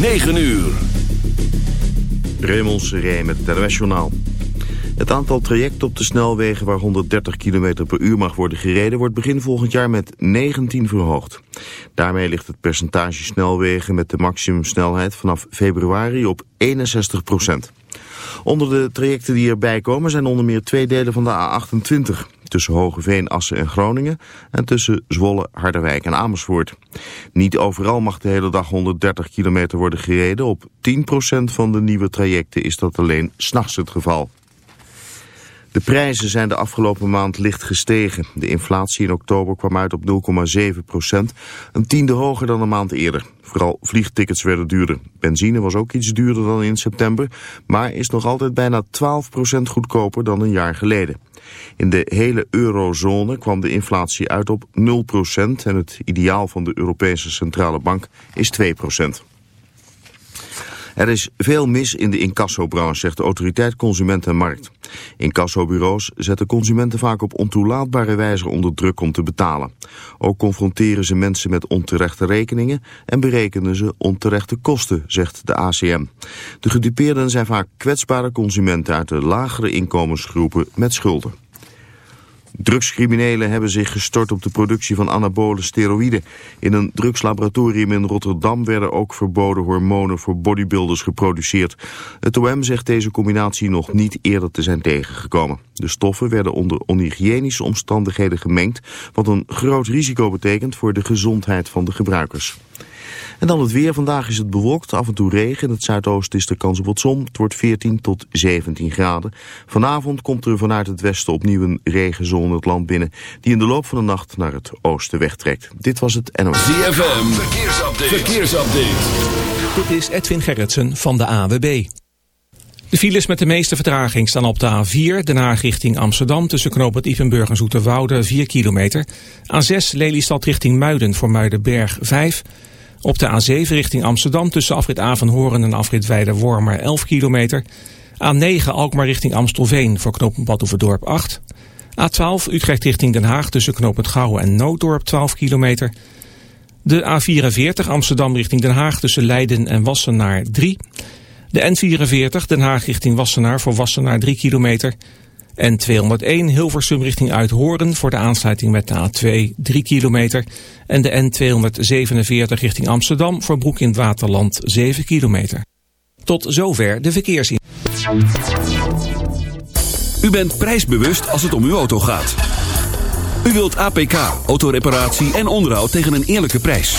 9 uur. Raymond Seré met het. Het aantal trajecten op de snelwegen waar 130 km per uur mag worden gereden... wordt begin volgend jaar met 19 verhoogd. Daarmee ligt het percentage snelwegen met de maximumsnelheid vanaf februari op 61 procent. Onder de trajecten die erbij komen zijn onder meer twee delen van de A28 tussen Hogeveen, Assen en Groningen en tussen Zwolle, Harderwijk en Amersfoort. Niet overal mag de hele dag 130 kilometer worden gereden. Op 10% van de nieuwe trajecten is dat alleen s'nachts het geval. De prijzen zijn de afgelopen maand licht gestegen. De inflatie in oktober kwam uit op 0,7 procent, een tiende hoger dan een maand eerder. Vooral vliegtickets werden duurder. Benzine was ook iets duurder dan in september, maar is nog altijd bijna 12 procent goedkoper dan een jaar geleden. In de hele eurozone kwam de inflatie uit op 0 procent en het ideaal van de Europese Centrale Bank is 2 procent. Er is veel mis in de incassobranche, zegt de autoriteit Consument en Markt. Incassobureaus zetten consumenten vaak op ontoelaatbare wijze onder druk om te betalen. Ook confronteren ze mensen met onterechte rekeningen en berekenen ze onterechte kosten, zegt de ACM. De gedupeerden zijn vaak kwetsbare consumenten uit de lagere inkomensgroepen met schulden. Drugscriminelen hebben zich gestort op de productie van anabole steroïden. In een drugslaboratorium in Rotterdam werden ook verboden hormonen voor bodybuilders geproduceerd. Het OM zegt deze combinatie nog niet eerder te zijn tegengekomen. De stoffen werden onder onhygiënische omstandigheden gemengd, wat een groot risico betekent voor de gezondheid van de gebruikers. En dan het weer. Vandaag is het bewolkt, af en toe regen. In het zuidoosten is er kans op wat zon. Het wordt 14 tot 17 graden. Vanavond komt er vanuit het westen opnieuw een regenzone het land binnen... die in de loop van de nacht naar het oosten wegtrekt. Dit was het NOS. ZFM, verkeersupdate. verkeersupdate. Dit is Edwin Gerritsen van de AWB. De files met de meeste vertraging staan op de A4, Den Haag richting Amsterdam... tussen knooppunt Ipenburg en Zoeterwoude, 4 kilometer. A6, Lelystad richting Muiden voor Muidenberg, 5... Op de A7 richting Amsterdam tussen afrit Avanhoorn en afrit Weider-Wormer 11 kilometer. A9 Alkmaar richting Amstelveen voor knooppunt Badhoevedorp 8. A12 Utrecht richting Den Haag tussen knooppunt Gouwen en Nooddorp 12 kilometer. De A44 Amsterdam richting Den Haag tussen Leiden en Wassenaar 3. De N44 Den Haag richting Wassenaar voor Wassenaar 3 kilometer. En 201 Hilversum richting Uithoren voor de aansluiting met de A2 3 kilometer. En de N247 richting Amsterdam voor Broek in het Waterland 7 kilometer. Tot zover de verkeersin. U bent prijsbewust als het om uw auto gaat. U wilt APK, autoreparatie en onderhoud tegen een eerlijke prijs.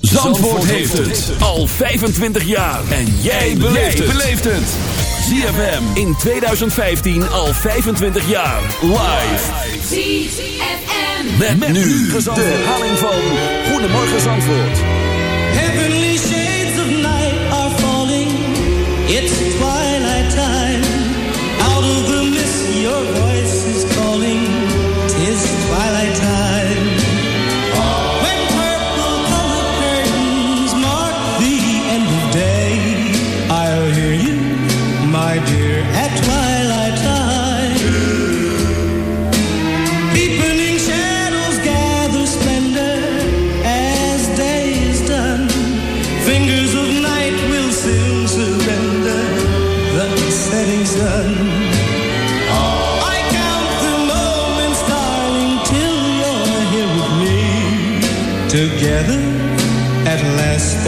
Zandvoort heeft het al 25 jaar. En jij beleeft het. ZFM in 2015 al 25 jaar. Live. ZFM. Met, met nu de herhaling van Goedemorgen Zandvoort. Heavenly shades of night are falling. It's twilight time. Out of the mist your voice is calling. Tis twilight time.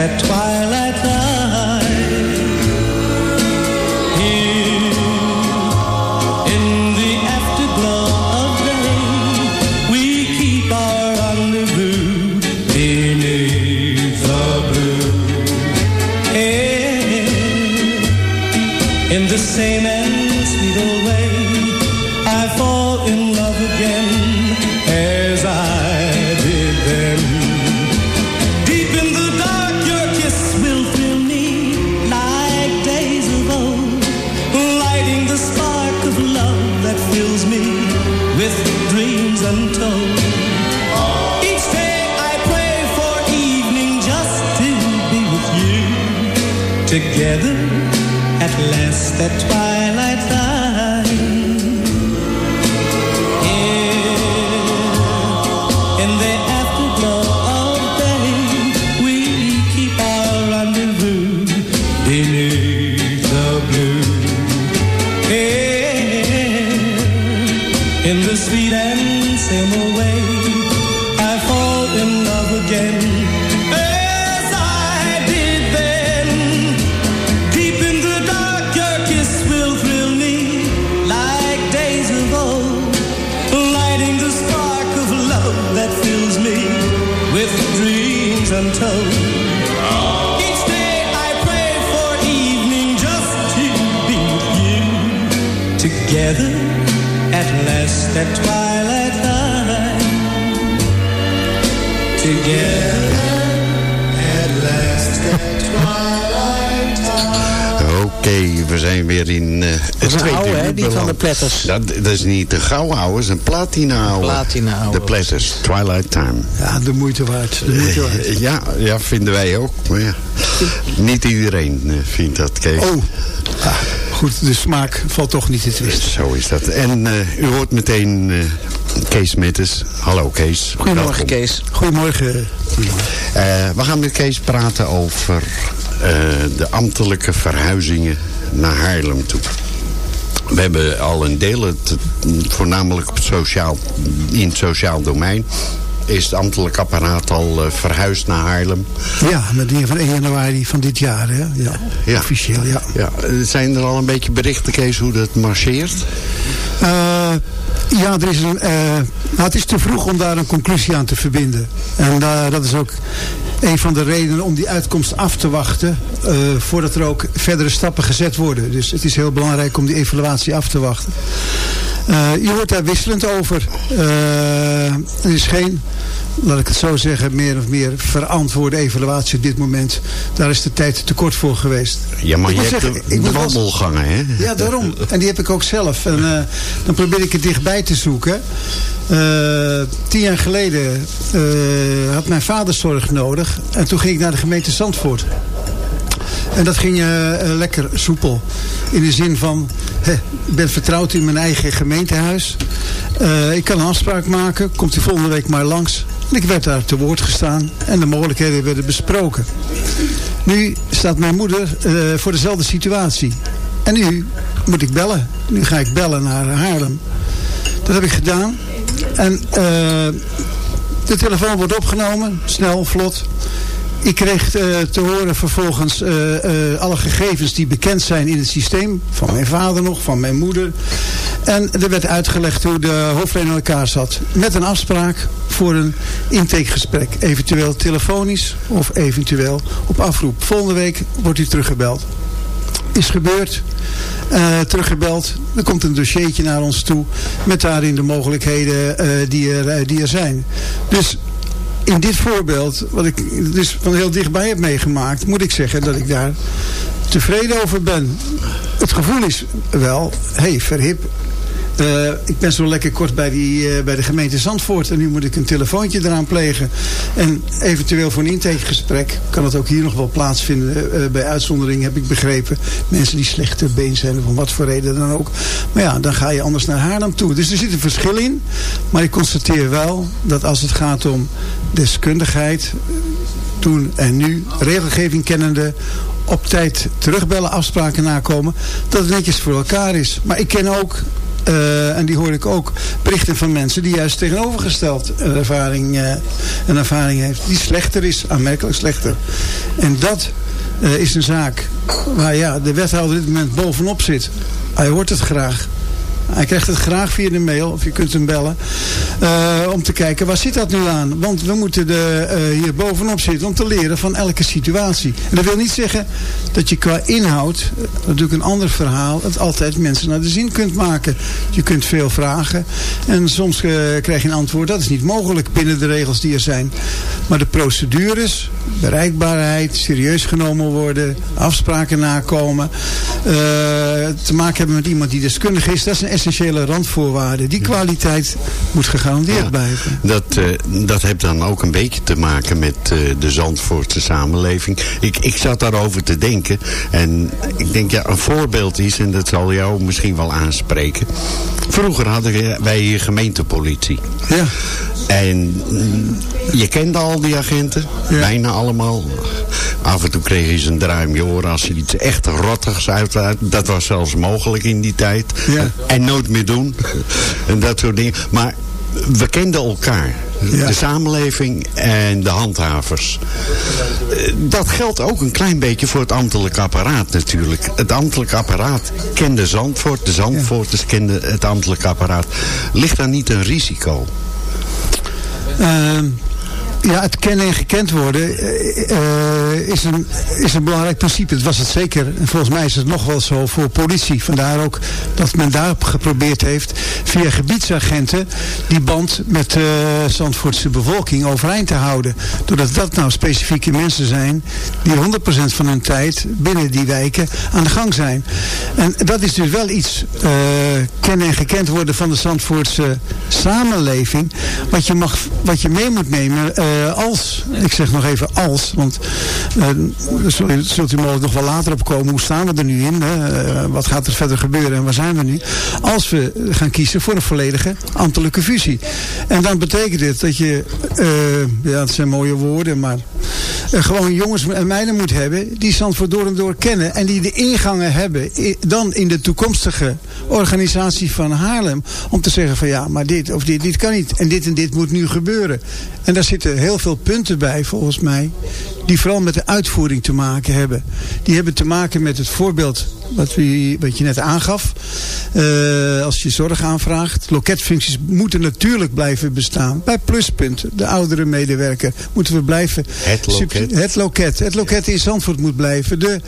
At twilight light here in the afterglow of day we keep our rendezvous beneath the blue air in the same Together. At last at twilight at twilight time. Together at last at twilight time. Oké, we zijn weer in eh het tweede oude, hè, die van de Platters. Dat, dat is niet de gouden oude, het is een platina oude. Platina oude. De Platters, Twilight Time. Ja, de moeite waard. De moeite waard. Eh, Ja, ja, vinden wij ook. Maar ja, niet iedereen eh, vindt dat, Kees. Oh, ah, goed, de smaak valt toch niet te twisten. Zo is dat. En eh, u hoort meteen eh, Kees Mitters. Hallo Kees. Goedemorgen, Welkom. Kees. Goedemorgen. Eh, we gaan met Kees praten over eh, de ambtelijke verhuizingen naar Haarlem toe. We hebben al een deel, het, voornamelijk op het sociaal, in het sociaal domein... is het ambtelijk apparaat al eh, verhuisd naar Haarlem. Ja, met dingen van 1 januari van dit jaar, hè? Ja, Ja. officieel, ja. Ja, eh, zijn er al een beetje berichten, Kees, hoe dat marcheert? Eh, ja, er is een, nou, het is te vroeg om daar een conclusie aan te verbinden. En dat is ook een van de redenen om die uitkomst af te wachten... eh, voordat er ook verdere stappen gezet worden. Dus het is heel belangrijk om die evaluatie af te wachten. Eh, je hoort daar wisselend over. Eh, er is geen, laat ik het zo zeggen, meer of meer verantwoorde evaluatie op dit moment. Daar is de tijd te kort voor geweest. Ja, maar Ik je moet hebt zeggen, de, de wandelgangen, hè? ja, daarom. En die heb ik ook zelf. En dan probeer ik het dichtbij te zoeken. Eh, tien jaar geleden eh, had mijn vader zorg nodig. En toen ging ik naar de gemeente Zandvoort. En dat ging eh, lekker soepel. In de zin van, ik ben vertrouwd in mijn eigen gemeentehuis. Eh, ik kan een afspraak maken. Komt u volgende week maar langs. En ik werd daar te woord gestaan. En de mogelijkheden werden besproken. Nu staat mijn moeder voor dezelfde situatie. En nu moet ik bellen. Nu ga ik bellen naar Haarlem. Dat heb ik gedaan. En eh, de telefoon wordt opgenomen. Snel, vlot. Ik kreeg eh, te horen vervolgens eh, alle gegevens die bekend zijn in het systeem. Van mijn vader nog, van mijn moeder. En er werd uitgelegd hoe de hoofdlijn elkaar zat. Met een afspraak voor een intakegesprek. Eventueel telefonisch of eventueel op afroep. Volgende week wordt u teruggebeld. Is gebeurd. Eh, teruggebeld. Er komt een dossiertje naar ons toe. Met daarin de mogelijkheden eh, die, er, eh, die er zijn. Dus in dit voorbeeld, wat ik dus van heel dichtbij heb meegemaakt, moet ik zeggen dat ik daar tevreden over ben. Het gevoel is wel, hé, hey, verhip. Eh, ik ben zo lekker kort bij, die, eh, bij de gemeente Zandvoort en nu moet ik een telefoontje eraan plegen. En eventueel voor een intakegesprek kan het ook hier nog wel plaatsvinden. eh, bij uitzondering heb ik begrepen. Mensen die slecht ter been zijn, of om wat voor reden dan ook. Maar ja, dan ga je anders naar Haarlem toe. Dus er zit een verschil in. Maar ik constateer wel dat als het gaat om deskundigheid, toen en nu, regelgeving kennende, op tijd terugbellen, afspraken nakomen, dat het netjes voor elkaar is. Maar ik ken ook, eh, en die hoor ik ook, berichten van mensen die juist tegenovergesteld een ervaring, eh, een ervaring heeft, die slechter is, aanmerkelijk slechter. En dat eh, is een zaak waar ja, de wethouder op dit moment bovenop zit. Hij hoort het graag. Hij krijgt het graag via de mail, of je kunt hem bellen. eh, om te kijken, waar zit dat nu aan? Want we moeten de, eh, hier bovenop zitten om te leren van elke situatie. En dat wil niet zeggen dat je qua inhoud, eh, natuurlijk een ander verhaal, het altijd mensen naar de zin kunt maken. Je kunt veel vragen en soms krijg je een antwoord. Dat is niet mogelijk binnen de regels die er zijn. Maar de procedures, bereikbaarheid, serieus genomen worden, afspraken nakomen, te maken hebben met iemand die deskundig is, dat is een essentiële randvoorwaarde. Die kwaliteit moet gegarandeerd Ja. blijven. Dat, eh, dat heeft dan ook een beetje te maken met eh, de Zandvoortse samenleving. Ik, ik zat daarover te denken. En ik denk, ja, een voorbeeld is, en dat zal jou misschien wel aanspreken. Vroeger hadden wij hier gemeentepolitie. Ja. En mm, je kende al die agenten, Ja. bijna allemaal. Af en toe kreeg je ze een duimpje oren als je iets echt rottigs uit Dat was zelfs mogelijk in die tijd. Ja. En nooit meer doen. en dat soort dingen. Maar we kenden elkaar. Ja. De samenleving en de handhavers. Dat geldt ook een klein beetje voor het ambtelijk apparaat natuurlijk. Het ambtelijk apparaat kende Zandvoort. De Zandvoorters kenden het ambtelijk apparaat. Ligt daar niet een risico? Um, ja, het kennen en gekend worden eh, eh, is, een, is een belangrijk principe. Dat was het zeker. En volgens mij is het nog wel zo voor politie. Vandaar ook dat men daar geprobeerd heeft via gebiedsagenten die band met de Zandvoortse bevolking overeind te houden. Doordat dat nou specifieke mensen zijn die 100% van hun tijd binnen die wijken aan de gang zijn. En dat is dus wel iets eh, kennen en gekend worden van de Zandvoortse samenleving. Wat je, mag, wat je mee moet nemen eh, als, ik zeg nog even als, want daar zult, u- mogelijk nog wel later op komen. Hoe staan we er nu in? Hè? Eh, wat gaat er verder gebeuren en waar zijn we nu? Als we gaan kiezen voor een volledige ambtelijke fusie. En dan betekent dit dat je, ja het zijn mooie woorden, maar gewoon jongens en meiden moet hebben die Zandvoort door en door kennen. En die de ingangen hebben dan in de toekomstige organisatie van Haarlem. Om te zeggen van ja, maar dit of dit, dit kan niet. En dit en dit moet nu gebeuren. En daar zitten heel veel punten bij volgens mij. Die vooral met de uitvoering te maken hebben. Die hebben te maken met het voorbeeld wat, we, wat je net aangaf. Eh, als je zorg aanvraagt. Loketfuncties moeten natuurlijk blijven bestaan. Bij Pluspunt, de oudere medewerker, moeten we blijven. Het loket. Het loket. Het loket in Zandvoort moet blijven. De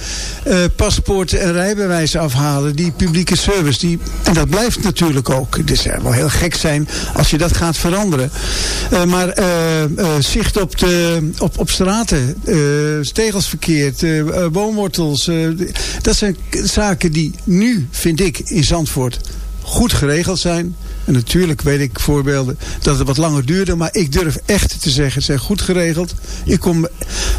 eh, paspoorten en rijbewijzen afhalen. Die publieke service. Die, en dat blijft natuurlijk ook. Het zou wel heel gek zijn als je dat gaat veranderen. Eh, maar zicht op, de, op, op straten. Eh stegelsverkeer. eh, eh, woonwortels. eh, dat zijn zaken die nu, vind ik, in Zandvoort goed geregeld zijn. En natuurlijk weet ik voorbeelden dat het wat langer duurde. Maar ik durf echt te zeggen, het zijn goed geregeld. Ik kom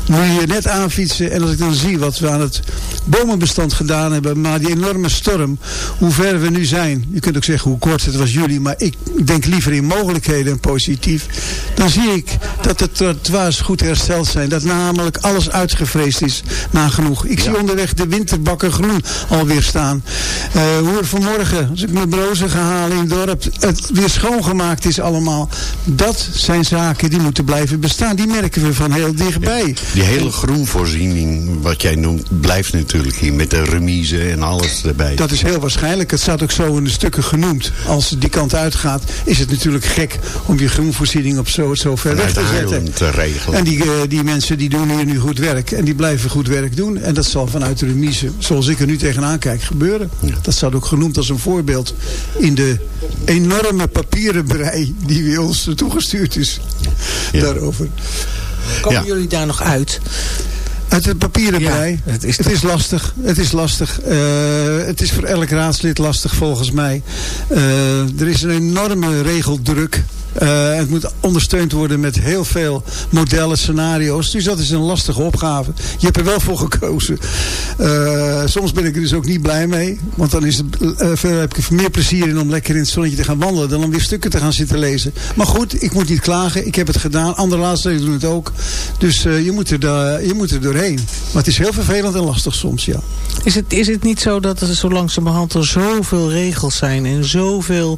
nu hier net aanfietsen. En als ik dan zie wat we aan het bomenbestand gedaan hebben. Maar die enorme storm. Hoe ver we nu zijn. Je kunt ook zeggen hoe kort het was jullie. Maar ik denk liever in mogelijkheden en positief. Dan zie ik dat de trottoirs goed hersteld zijn. Dat namelijk alles uitgevreesd is nagenoeg. Ik zie onderweg de winterbakken groen alweer staan. Eh, hoe er vanmorgen, als ik mijn brozen ga halen in het dorp, het weer schoongemaakt is allemaal. Dat zijn zaken die moeten blijven bestaan. Die merken we van heel dichtbij. Die hele groenvoorziening, wat jij noemt, blijft natuurlijk hier. Met de remise en alles erbij. Dat is heel waarschijnlijk. Het staat ook zo in de stukken genoemd. Als het die kant uitgaat, is het natuurlijk gek om je groenvoorziening op zo, zo ver weg te zetten. Te regelen. En die, eh, die mensen die doen hier nu goed werk. En die blijven goed werk doen. En dat zal vanuit de remise, zoals ik er nu tegenaan kijk, gebeuren. Dat staat ook genoemd als een voorbeeld in de enorme papieren brei die weer ons toegestuurd is. Ja. Daarover. Komen Ja. jullie daar nog uit? Uit het papieren Ja, brei. het is het toch- is lastig. Het is lastig. Eh, het is voor elk raadslid lastig volgens mij. Eh, er is een enorme regeldruk. Eh, het moet ondersteund worden met heel veel modellen, scenario's. Dus dat is een lastige opgave. Je hebt er wel voor gekozen. Eh, soms ben ik er dus ook niet blij mee. Want dan is het, eh, veel, heb ik er meer plezier in om lekker in het zonnetje te gaan wandelen. Dan om weer stukken te gaan zitten lezen. Maar goed, ik moet niet klagen. Ik heb het gedaan. Andere laatste doen het ook. Dus je, moet er je moet er doorheen. Maar het is heel vervelend en lastig soms, ja. Is het, is het niet zo dat er zo langzamerhand er zoveel regels zijn en zoveel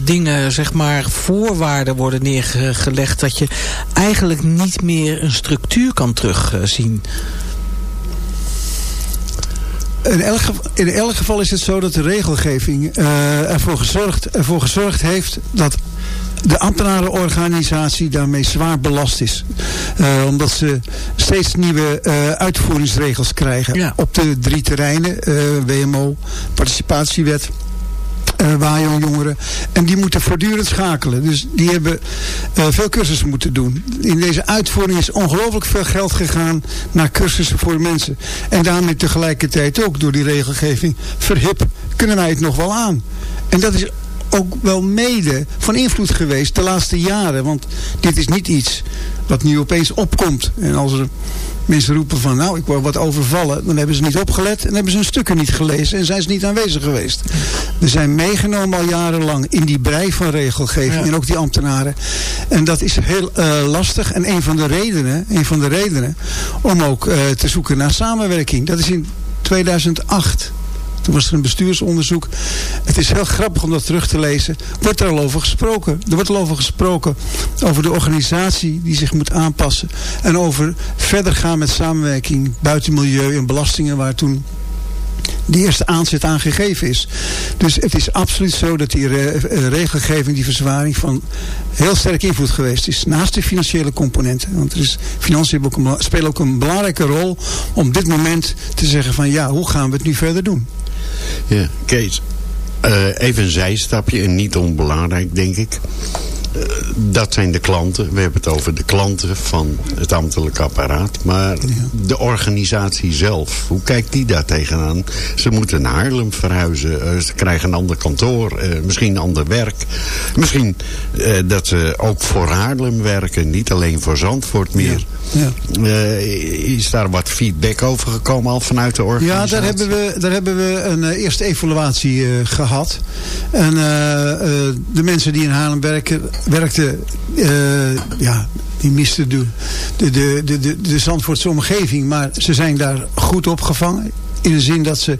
dingen, zeg maar, voorwaarden worden neergelegd dat je eigenlijk niet meer een structuur kan terugzien? in, elk, geval- in elk geval is het zo dat de regelgeving eh, ervoor, gezorgd, ervoor gezorgd heeft dat de ambtenarenorganisatie daarmee zwaar belast is. Eh, omdat ze steeds nieuwe eh, uitvoeringsregels krijgen Ja. op de drie terreinen. WMO, participatiewet, eh WAJO jongeren. En die moeten voortdurend schakelen. Dus die hebben eh, veel cursussen moeten doen. In deze uitvoering is ongelooflijk veel geld gegaan naar cursussen voor mensen. En daarmee tegelijkertijd ook door die regelgeving verhip kunnen wij het nog wel aan. En dat is ook wel mede van invloed geweest de laatste jaren. Want dit is niet iets wat nu opeens opkomt. En als er mensen roepen van nou ik word wat overvallen. Dan hebben ze niet opgelet en hebben ze hun stukken niet gelezen. En zijn ze niet aanwezig geweest. We zijn meegenomen al jarenlang in die brei van regelgeving. En ook die ambtenaren. En dat is heel eh, lastig. En een van de redenen, een van de redenen om ook eh, te zoeken naar samenwerking. Dat is in 2008. Toen was er een bestuursonderzoek. Het is heel grappig om dat terug te lezen. Wordt er al over gesproken. Er wordt al over gesproken. Over de organisatie die zich moet aanpassen. En over verder gaan met samenwerking buiten milieu en belastingen. Waar toen de eerste aanzet aan gegeven is. Dus het is absoluut zo dat die eh, regelgeving, die verzwaring van heel sterk invloed geweest is. Naast de financiële componenten. Want er is, financiën spelen ook een belangrijke rol om dit moment te zeggen van ja, hoe gaan we het nu verder doen? Ja, Kees. eh, even een zijstapje en niet onbelangrijk, denk ik. Eh, dat zijn de klanten. We hebben het over de klanten van het ambtelijk apparaat. Maar de organisatie zelf, hoe kijkt die daar tegenaan? Ze moeten naar Haarlem verhuizen. eh, ze krijgen een ander kantoor. eh, misschien ander werk. Misschien dat ze ook voor Haarlem werken. Niet alleen voor Zandvoort meer. Ja. Is daar wat feedback over gekomen al vanuit de Ja, organisatie? daar hebben we, daar hebben we een eerste evaluatie eh, gehad. En de mensen die in Haarlem werken, werkten, eh, ja, die misten de, de, de, de, de, de Zandvoortse omgeving. Maar ze zijn daar goed opgevangen. In de zin dat ze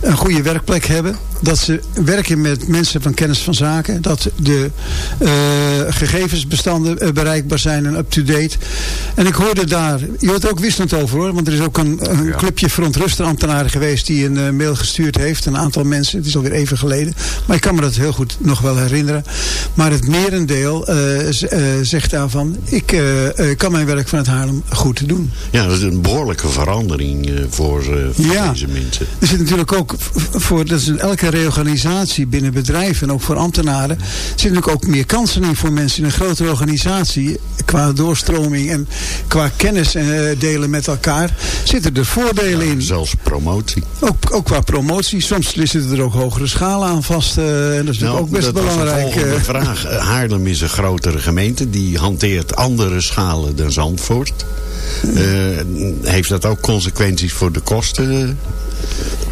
een goede werkplek hebben. Dat ze werken met mensen van kennis van zaken. Dat de eh, gegevensbestanden eh, bereikbaar zijn en up-to-date. En ik hoorde daar, je hoort er ook wisselend over hoor. Want er is ook een, een clubje verontruste ambtenaren geweest die een eh, mail gestuurd heeft. Een aantal mensen, het is alweer even geleden. Maar ik kan me dat heel goed nog wel herinneren. Maar het merendeel zegt daarvan, ik kan mijn werk vanuit Haarlem goed doen. Ja, dat is een behoorlijke verandering voor, voor Ja. deze mensen. Er zit natuurlijk ook voor dat is in elke reorganisatie binnen bedrijven en ook voor ambtenaren zitten natuurlijk ook meer kansen in voor mensen in een grotere organisatie qua doorstroming en qua kennis eh, delen met elkaar zitten er voordelen in. Zelfs promotie. Ook, ook qua promotie. Soms zitten er ook hogere schalen aan vast. eh, en dat is natuurlijk ook best Nou, dat belangrijk. de volgende eh. vraag. Haarlem is een grotere gemeente. Die hanteert andere schalen dan Zandvoort. Eh, heeft dat ook consequenties voor de kosten?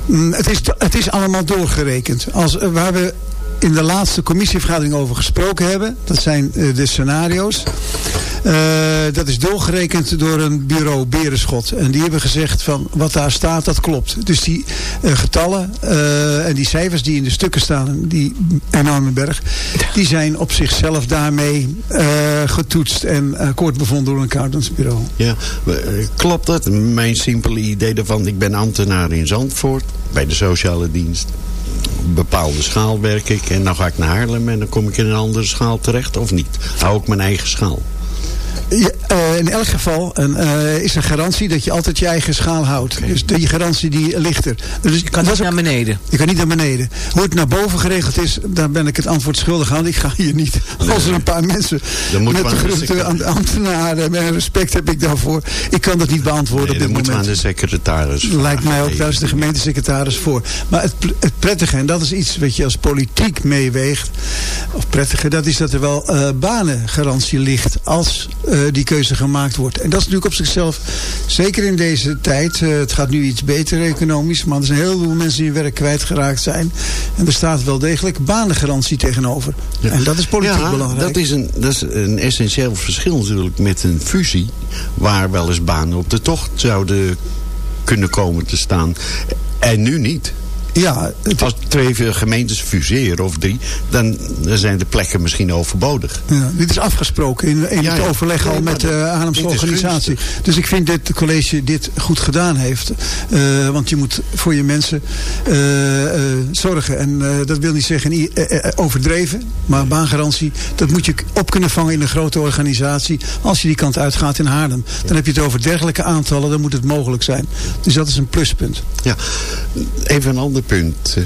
Mm, Het is, het is allemaal doorgerekend. Als, eh, we in de laatste commissievergadering over gesproken hebben. Dat zijn eh, de scenario's. Eh, dat is doorgerekend door een bureau Berenschot. En die hebben gezegd van wat daar staat, dat klopt. Dus die eh, getallen en die cijfers die in de stukken staan, die enorme berg, die zijn op zichzelf daarmee getoetst en akkoord bevonden door een accountantsbureau. Ja, klopt dat? Mijn simpele idee daarvan, ik ben ambtenaar in Zandvoort, bij de sociale dienst. Bepaalde schaal werk ik en dan ga ik naar Haarlem en dan kom ik in een andere schaal terecht of niet. Hou ik mijn eigen schaal. Ja, eh, in elk geval een, eh, is er garantie dat je altijd je eigen schaal houdt. Dus die garantie die ligt er. Dus Je kan dat niet naar beneden. je kan niet naar beneden. Hoe het naar boven geregeld is, daar ben ik het antwoord schuldig aan. Ik ga hier niet. Als er een paar mensen met de aan de grote secretaris- ambtenaren, en respect heb ik daarvoor. Ik kan dat niet beantwoorden Nee, op dan dit moeten we aan moment. de secretaris Lijkt mij ook, daar is de gemeentesecretaris voor. Maar het, het prettige, en dat is iets wat je als politiek meeweegt, of prettige, dat is dat er wel eh, banengarantie ligt als die keuze gemaakt wordt. En dat is natuurlijk op zichzelf, zeker in deze tijd, eh, het gaat nu iets beter economisch, maar er zijn heel veel mensen die hun werk kwijtgeraakt zijn. En er staat wel degelijk banengarantie tegenover. Ja. En dat is politiek ja, belangrijk. Dat is, een, dat is een essentieel verschil natuurlijk met een fusie. Waar wel eens banen op de tocht zouden kunnen komen te staan. En nu niet. Ja, het, Als twee gemeentes fuseren of drie, dan zijn de plekken misschien overbodig. Ja, dit is afgesproken in, in Ja, het overleg al met de Haarlemse organisatie. Dus ik vind dat het college dit goed gedaan heeft. Eh, want je moet voor je mensen eh, eh, zorgen. En dat wil niet zeggen overdreven. Maar baangarantie, dat moet je op kunnen vangen in een grote organisatie. Als je die kant uitgaat in Haarlem. Dan heb je het over dergelijke aantallen. Dan moet het mogelijk zijn. Dus dat is een pluspunt. Ja, even een ander punt.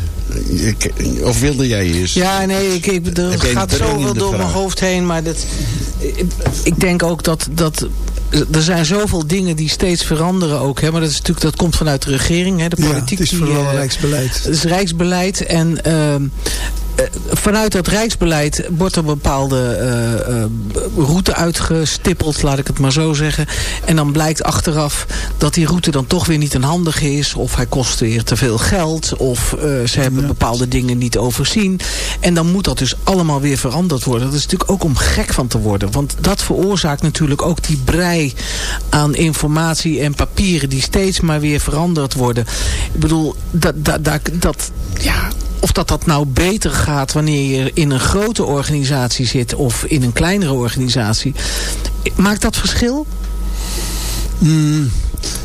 Ik- Of wilde jij eerst? Ja, nee, ik, ik, er gaat zoveel door mijn hoofd heen. Maar dat, ik, ik denk ook dat, dat er zijn zoveel dingen die steeds veranderen ook. Hè, maar dat, is natuurlijk, dat komt vanuit de regering. Hè, de Ja, politiek het is die, vooral eh, rijksbeleid. Het is rijksbeleid. En ehm, eh, vanuit dat rijksbeleid wordt een bepaalde eh, eh, route uitgestippeld, laat ik het maar zo zeggen. En dan blijkt achteraf dat die route dan toch weer niet een handige is. Of hij kost weer te veel geld. Of eh, ze hebben bepaalde dingen niet overzien. En dan moet dat dus allemaal weer veranderd worden. Dat is natuurlijk ook om gek van te worden. Want dat veroorzaakt natuurlijk ook die brei aan informatie en papieren die steeds maar weer veranderd worden. Ik bedoel, dat, dat, dat, dat ja, of dat dat nou beter gaat wanneer je in een grote organisatie zit of in een kleinere organisatie. Maakt dat verschil? Mm,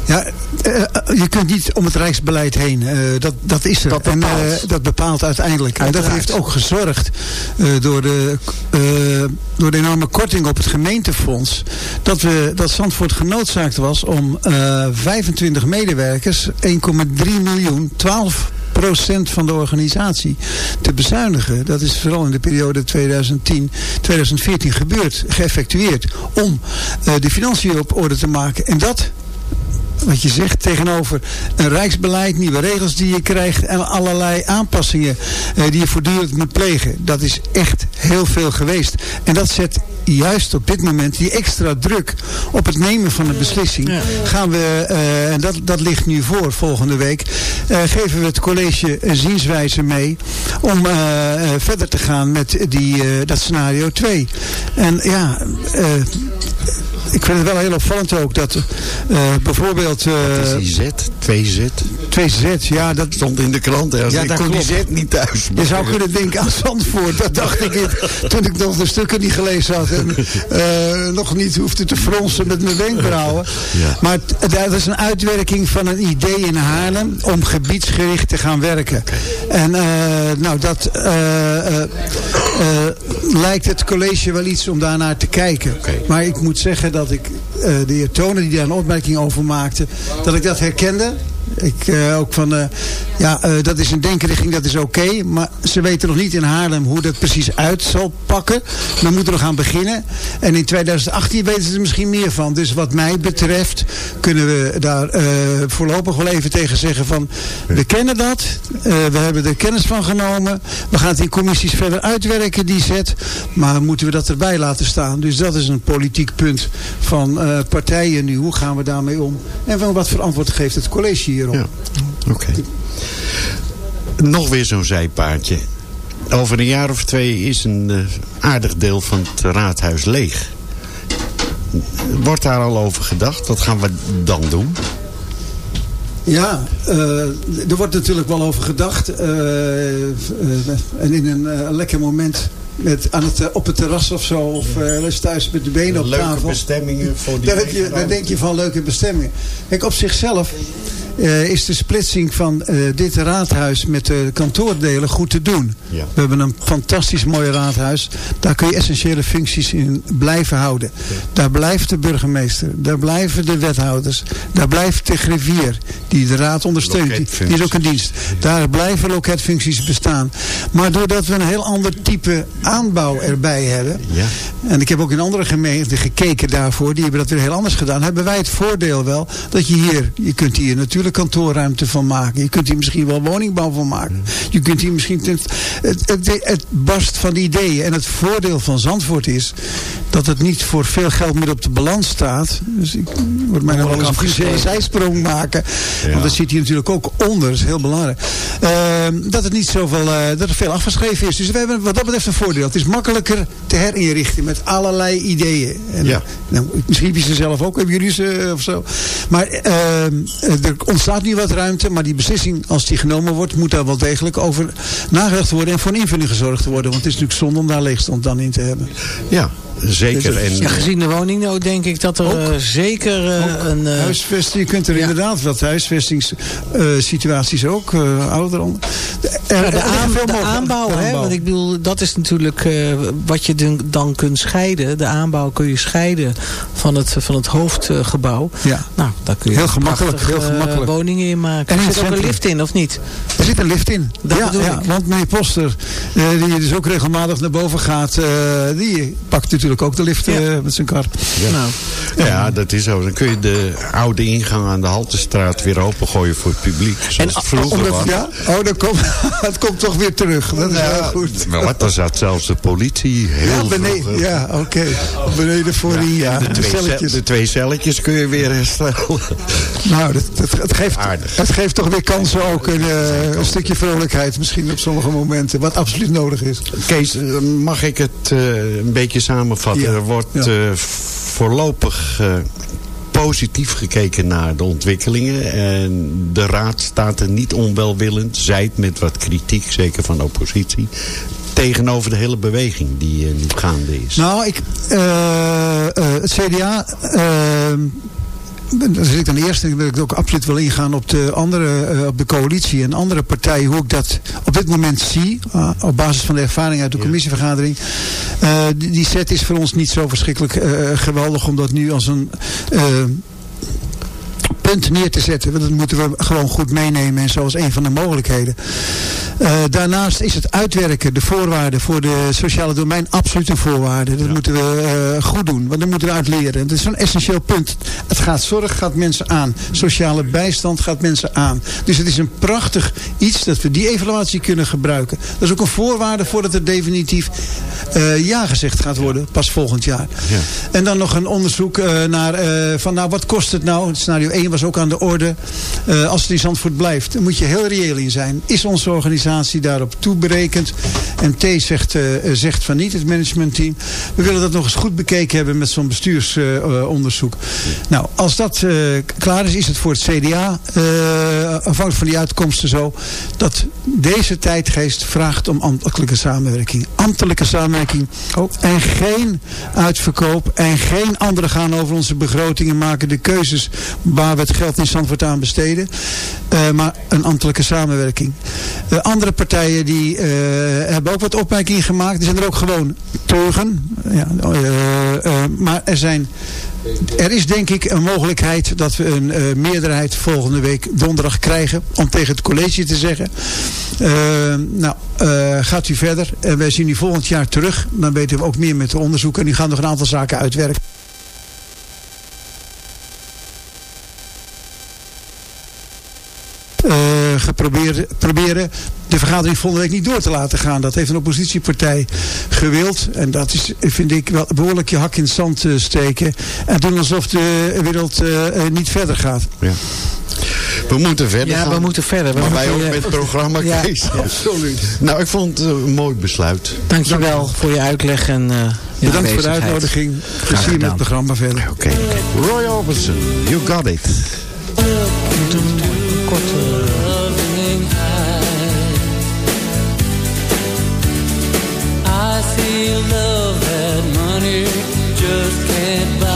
ja, eh, eh, je kunt niet om het rijksbeleid heen. Eh, dat, dat is er. Dat en bepaalt. eh, dat bepaalt uiteindelijk. En dat heeft ook gezorgd door, de, door de enorme korting op het gemeentefonds. Dat, we, dat Zandvoort genoodzaakt was om eh, 25 medewerkers, 1,3 miljoen, 12 procent van de organisatie te bezuinigen. Dat is vooral in de periode 2010-2014 gebeurd, geëffectueerd, om eh, de financiën op orde te maken. En dat wat je zegt tegenover een rijksbeleid, nieuwe regels die je krijgt en allerlei aanpassingen eh, die je voortdurend moet plegen. Dat is echt heel veel geweest. En dat zet juist op dit moment die extra druk op het nemen van een beslissing. Ja. Gaan we, eh, en dat, dat ligt nu voor volgende week, eh, geven we het college een zienswijze mee om verder te gaan met die, dat scenario 2. En ja, ik vind het wel heel opvallend ook dat eh, bijvoorbeeld eh, Wat is die Z? 2Z? 2Z, ja, dat Stond in de krant ergens. Ja, ik dat kon die. Z niet thuis. je zou kunnen denken aan Zandvoort. Dat dacht ik toen ik nog de stukken niet gelezen had. En eh, nog niet hoefde te fronsen met mijn wenkbrauwen. Ja. Maar het- dat is een uitwerking van een idee in Haarlem om gebiedsgericht te gaan werken. En eh, nou, dat eh, eh, eh, lijkt het college wel iets om daarnaar te kijken. Maar ik moet zeggen dat ik eh, de heer Tonen die daar een opmerking over maakte, dat ik dat herkende. Ik eh, ook van, eh, ja, eh, dat is een denkrichting, dat is oké. maar ze weten nog niet in Haarlem hoe dat precies uit zal pakken. Men moet er nog aan beginnen. En in 2018 weten ze er misschien meer van. Dus wat mij betreft kunnen we daar voorlopig wel even tegen zeggen van... We kennen dat. we hebben er kennis van genomen. We gaan het in commissies verder uitwerken, die zet. Maar moeten we dat erbij laten staan. Dus dat is een politiek punt van partijen nu. Hoe gaan we daarmee om? En van wat voor antwoord geeft het college hierop? Ja, oké. Nog weer zo'n zijpaardje. Over een jaar of twee is een eh, aardig deel van het raadhuis leeg. Wordt daar al over gedacht? Wat gaan we dan doen? Ja, eh, er wordt natuurlijk wel over gedacht. eh, en in een lekker moment met, aan het, op het terras of zo. Of uh, thuis met de benen op Leuke tafel. bestemmingen voor die Daar, heb je, daar denk je van leuke bestemmingen. Kijk, op zichzelf eh, is de splitsing van eh, dit raadhuis met de kantoordelen goed te doen. Ja. We hebben een fantastisch mooi raadhuis. Daar kun je essentiële functies in blijven houden. Daar blijft de burgemeester. Daar blijven de wethouders. Daar blijft de griffier die de raad ondersteunt. Die, die is ook een dienst. Daar blijven loketfuncties bestaan. Maar doordat we een heel ander type aanbouw erbij hebben. Ja. En ik heb ook in andere gemeenten gekeken daarvoor. Die hebben dat weer heel anders gedaan. Hebben wij het voordeel wel dat je hier, je kunt hier natuurlijk kantoorruimte van maken. Je kunt hier misschien wel woningbouw van maken. Je kunt hier misschien, het, het, het, het barst van ideeën. En het voordeel van Zandvoort is dat het niet voor veel geld meer op de balans staat. Dus ik word mij nog wel eens een zijsprong maken. Ja. Want dat zit hier natuurlijk ook onder. Dat is heel belangrijk. Ehm, dat het niet zoveel, uh, dat er veel afgeschreven is. Dus we hebben wat dat betreft een voordeel. Het is makkelijker te herinrichten met allerlei ideeën. En, Ja. nou, misschien heb je ze zelf ook, hebben jullie ze of zo. Maar ehm, er ontstaat nu wat ruimte, maar die beslissing, als die genomen wordt, moet daar wel degelijk over nagedacht worden en voor invulling gezorgd worden. Want het is natuurlijk zonde om daar leegstand dan in te hebben. Ja, zeker. Dus En, Ja, gezien de woningnood denk ik dat er Ook. eh, zeker eh, een... eh, Huisvesting, je kunt er ja. inderdaad wat huisvestingssituaties ook, eh ouderen. Er, Ja, de, aan- de aanbouw, hè? aanbouw. Want ik bedoel, dat is natuurlijk eh, wat je dan, kunt scheiden. De aanbouw kun je scheiden van het, van het hoofdgebouw. Ja. Nou, daar kun je Heel gemakkelijk, prachtig, heel eh, gemakkelijk. woningen in maken. En er zit ook een lift in, of niet? Er zit een lift in. Dat ja, bedoel ja, ik. want meneer Poster, eh, die dus ook regelmatig naar boven gaat, eh, die pakt natuurlijk ook de lift eh, met zijn kar. Nou, ja, dat is zo. Dan kun je de oude ingang aan de Haltestraat weer opengooien voor het publiek. Zoals En het vroeger Omdat- was. ja? Oh, dat komt, het komt toch weer terug. Dat is heel goed. Maar wat, dan zat zelfs de politie heel Ja, beneden, ja oké. Beneden voorin, ja. De twee, celletjes. cel- de twee celletjes kun je weer herstellen. Nou, dat, dat, het, geeft, Aardig. het geeft toch weer kansen ook een, eh, een stukje vrolijkheid misschien op sommige momenten. Wat absoluut nodig is. Kees, eh, mag ik het een beetje samenvatten? Ja. Er wordt Ja. eh, voorlopig eh, positief gekeken naar de ontwikkelingen. En de raad staat er niet onwelwillend, zijt met wat kritiek, zeker van de oppositie, tegenover de hele beweging die eh, nu gaande is. Nou, ik, het CDA... daar zit ik dan eerst. En wil ik ook absoluut wel ingaan op de andere, eh, op de coalitie en andere partijen. Hoe ik dat op dit moment zie. ah, op basis van de ervaring uit de commissievergadering. Eh, die, set is voor ons niet zo verschrikkelijk eh, geweldig. Om dat nu als een eh, punt neer te zetten. Want dat moeten we gewoon goed meenemen. En zoals een van de mogelijkheden. Eh, daarnaast is het uitwerken, de voorwaarden voor de sociale domein absoluut een voorwaarde. Dat moeten we eh, goed doen, want daar moeten we uit leren. Dat is een essentieel punt. Het gaat zorg, gaat mensen aan. Sociale bijstand gaat mensen aan. Dus het is een prachtig iets dat we die evaluatie kunnen gebruiken. Dat is ook een voorwaarde voordat er definitief eh, ja gezegd gaat worden, pas volgend jaar. Ja. En dan nog een onderzoek naar van nou wat kost het nou? Scenario 1 was ook aan de orde. Eh, als het in Zandvoort blijft, dan moet je heel reëel in zijn. Is onze organisatie daarop toeberekend? En T zegt, eh, zegt van niet, het managementteam. We willen dat nog eens goed bekeken hebben met zo'n bestuursonderzoek. nou, als dat eh, klaar is, is het voor het CDA, afhankelijk van die uitkomsten zo, dat deze tijdgeest vraagt om ambtelijke samenwerking. Ambtelijke samenwerking en geen uitverkoop en geen anderen gaan over onze begrotingen maken de keuzes waar we het geld in Zandvoort aan besteden. Eh, maar een ambtelijke samenwerking. Eh, andere partijen die eh, hebben ook wat opmerkingen gemaakt. Die zijn er ook gewoon tegen. Ja, maar er zijn... Er is denk ik een mogelijkheid dat we een meerderheid volgende week donderdag krijgen. Om tegen het college te zeggen. nou, gaat u verder. En wij zien u volgend jaar terug. Dan weten we ook meer met de onderzoeken. En u gaat nog een aantal zaken uitwerken. Geprobeerd, proberen de vergadering volgende week niet door te laten gaan. Dat heeft een oppositiepartij gewild. En dat is, vind ik, wel behoorlijk je hak in het zand eh, steken. En doen alsof de wereld eh, eh, niet verder gaat. Ja. We moeten verder ja, gaan. we moeten verder. We maar wij ook met het programma Ja. Kees. Absoluut. Nou, ik vond het een mooi besluit. Dankjewel voor je uitleg en eh, je Bedankt voor de uitnodiging. Graag Plezier met gedaan. het programma verder. Oké. Roy Orbison, you got it. Kort, I love that money just can't buy.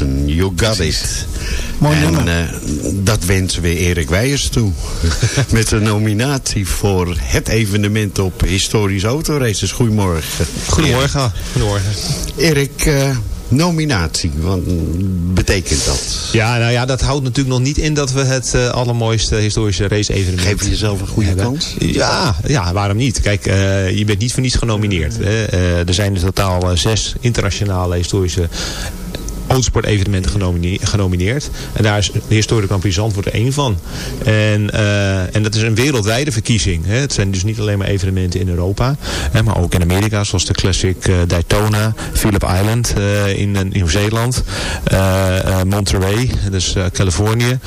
Orbison. You got it. Mooi en eh, dat wensen we Erik Weijers toe. Met een nominatie voor het evenement op historische autoraces. Goedemorgen. Goedemorgen. Goedemorgen. Erik, eh, nominatie. Wat betekent dat? Ja, nou ja, dat houdt natuurlijk nog niet in dat we het eh, allermooiste historische race-evenement Geef je jezelf een goede hebben. kans? Ja, ja, waarom niet? Kijk, eh, je bent niet voor niets genomineerd. Hè. Eh, er zijn in totaal zes internationale historische autosportevenementen genomine- genomineerd. En daar is de historische Grand Prix Zandvoort één van. En, eh, en dat is een wereldwijde verkiezing. Hè. Het zijn dus niet alleen maar evenementen in Europa. Hè, maar ook in Amerika, zoals de Classic eh, Daytona, Phillip Island eh, in, Nieuw-Zeeland. Monterey, dus Californië.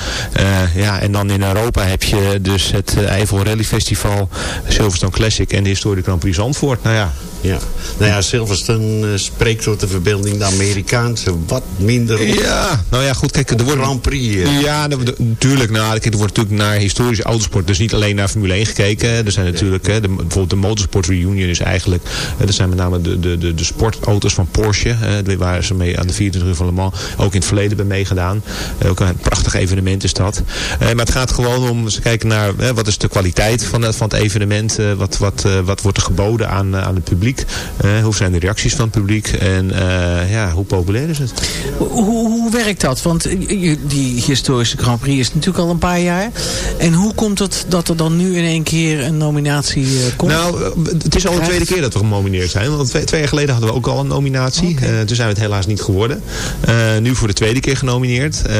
Ja, en dan in Europa heb je dus het Eiffel Rally Festival, Silverstone Classic en de historische Grand Prix. Nou ja, Ja. Nou ja, Silverstone eh, spreekt tot de verbeelding de Amerikaanse wat minder Ja, nou ja, goed, kijk, er wordt... Grand Prix. eh. Ja, natuurlijk. Nou, kijk, er wordt natuurlijk naar historische autosport. Dus niet alleen naar Formule 1 gekeken. Er zijn natuurlijk, hè, de, bijvoorbeeld de Motorsport Reunion is eigenlijk... hè, dat zijn met name de, de, de, de sportauto's van Porsche. Hè, waar ze mee aan de 24 uur van Le Mans ook in het verleden hebben meegedaan. Eh, ook een prachtig evenement is dat. Maar het gaat gewoon om, ze kijken naar hè, wat is de kwaliteit van, het- van het evenement. wat, wat, wat wordt er geboden aan, aan het publiek. Eh, hoe zijn de reacties van het publiek. En eh, ja, hoe populair is het? Hoe, hoe werkt dat? Want eh, die historische Grand Prix is natuurlijk al een paar jaar. En hoe komt het dat er dan nu in één keer een nominatie komt? Nou, het is al de tweede keer dat we genomineerd zijn. Want twee, twee jaar geleden hadden we ook al een nominatie. Eh, toen zijn we het helaas niet geworden. Eh, nu voor de tweede keer genomineerd. Eh,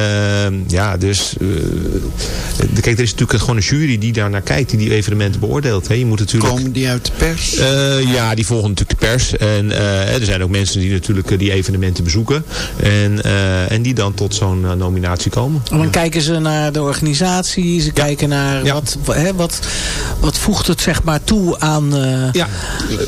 ja, dus... de- kijk, er is natuurlijk gewoon een jury die daar naar kijkt. Die die evenementen beoordeelt. Hè. Je moet natuurlijk... Komen die uit de pers? Eh, ja, die volgen natuurlijk de pers. En eh, er zijn ook mensen die natuurlijk eh, die evenementen bezoeken. En, eh, en die dan tot zo'n nominatie komen. En dan kijken ze naar de organisatie, ze kijken naar Ja. wat, hè, wat, wat voegt het zeg maar toe aan... eh, Ja,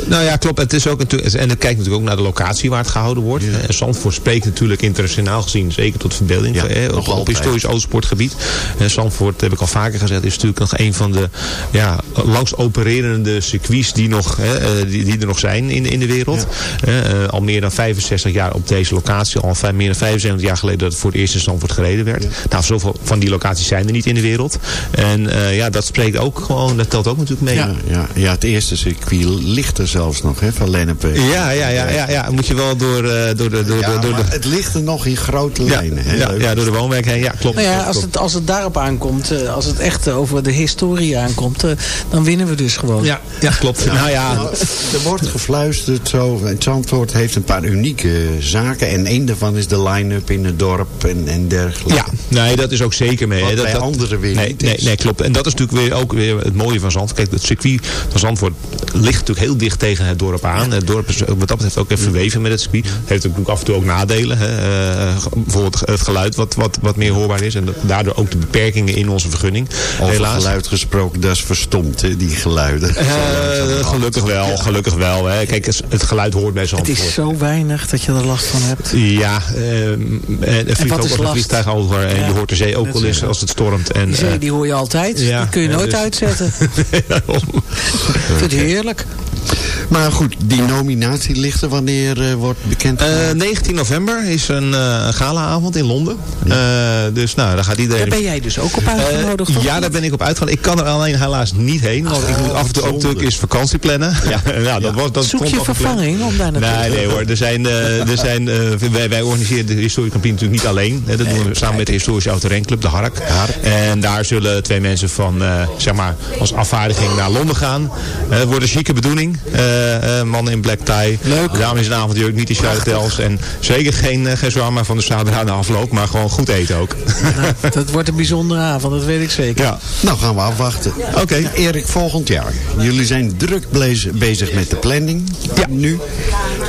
nou ja, klopt. Het is ook natuurlijk, en het kijkt natuurlijk ook naar de locatie waar het gehouden wordt. En Zandvoort spreekt natuurlijk internationaal gezien, zeker tot verbeelding, op, historisch autosportgebied. En Zandvoort, heb ik al vaker gezegd, is natuurlijk nog een van de ja, langst opererende circuits die, nog, hè, eh, die, die er nog zijn in, in de wereld. Eh, eh, al meer dan 65 jaar op deze locatie, al vijf- meer dan 75 jaar geleden dat het voor het eerst in Zandvoort gereden werd. Nou, zoveel van die locaties zijn er niet in de wereld. En eh, ja, dat spreekt ook gewoon, dat telt ook natuurlijk mee. Ja, ja, ja, het eerste circuit ligt er zelfs nog, hè, van Lennep. Ja, ja, ja, ja, ja. Moet je wel door, eh, door de... Door, Ja, door, door maar de het ligt er nog in grote ja, lijnen. Hè? ja, ja, door de woonwijk heen. Ja, klopt. Nou ja, als klopt. het, als het daarop aankomt, eh, als het echt over de historie aankomt, dan winnen we dus gewoon. Ja, ja, klopt. Nou ja, Nou, er wordt gefluisterd zo. Het Zandvoort heeft een paar unieke zaken. En één daarvan is de line-up in het dorp en, en dergelijke. Ja, nee, dat is ook zeker mee. Wat hè. dat, bij dat, anderen weer nee, niet nee, nee, klopt. En dat is natuurlijk weer ook weer het mooie van Zandvoort. Kijk, het circuit van Zandvoort ligt natuurlijk heel dicht tegen het dorp aan. Het dorp is wat dat betreft ook even verweven met het circuit. Het heeft natuurlijk af en toe ook nadelen. Hè. Eh, bijvoorbeeld het geluid wat, wat, wat meer hoorbaar is. En daardoor ook de beperkingen in onze vergunning. Over helaas. geluid gesproken, dat is verstomd, hè, die geluiden. Eh, gelukkig wel, gelukkig wel. Hè. Kijk, het- het geluid hoort bij Het Zandvoort. is zo weinig dat je er last van hebt. Ja, eh, en er vliegt wat ook als een vliegtuig over. En Ja, je hoort de zee ook wel eens als het stormt. En, Die zee, eh, die hoor je altijd. ja, die kun je nooit dus- uitzetten. Ik vind het heerlijk. Maar goed, die nominatie ligt er wanneer eh, wordt bekend. Eh, 19 november is een eh galaavond in Londen. Eh, dus nou, daar gaat iedereen... Daar ben jij dus ook op Eh, uitgenodigd, ja, daar ben ik op uitgenodigd. Ik kan er alleen helaas niet heen. Want ik moet af en toe ook natuurlijk eens vakantie plannen. Ja, ja, dat was, dat Zoek je vervanging om daar naartoe te Nee, nee hoor. Er zijn, eh, er zijn, eh, wij, wij organiseren de historische kampioen natuurlijk niet alleen. Hè. Dat doen we samen met de historische autorenclub, de Hark. En daar zullen twee mensen van, eh, zeg maar, als afvaardiging naar Londen gaan. Eh, Het wordt een chique bedoeling. Eh, eh, mannen in black tie. Leuk. Dames in avondjurk, niet in charretels. En zeker geen, uh, geen zwaar van de Sabra aan de afloop. Maar gewoon goed eten ook. Dat wordt een bijzondere avond, dat weet ik zeker. ja. Nou, gaan we afwachten. Oké. Erik, volgend jaar. Jullie zijn druk bezig met de planning. Ja. Nu.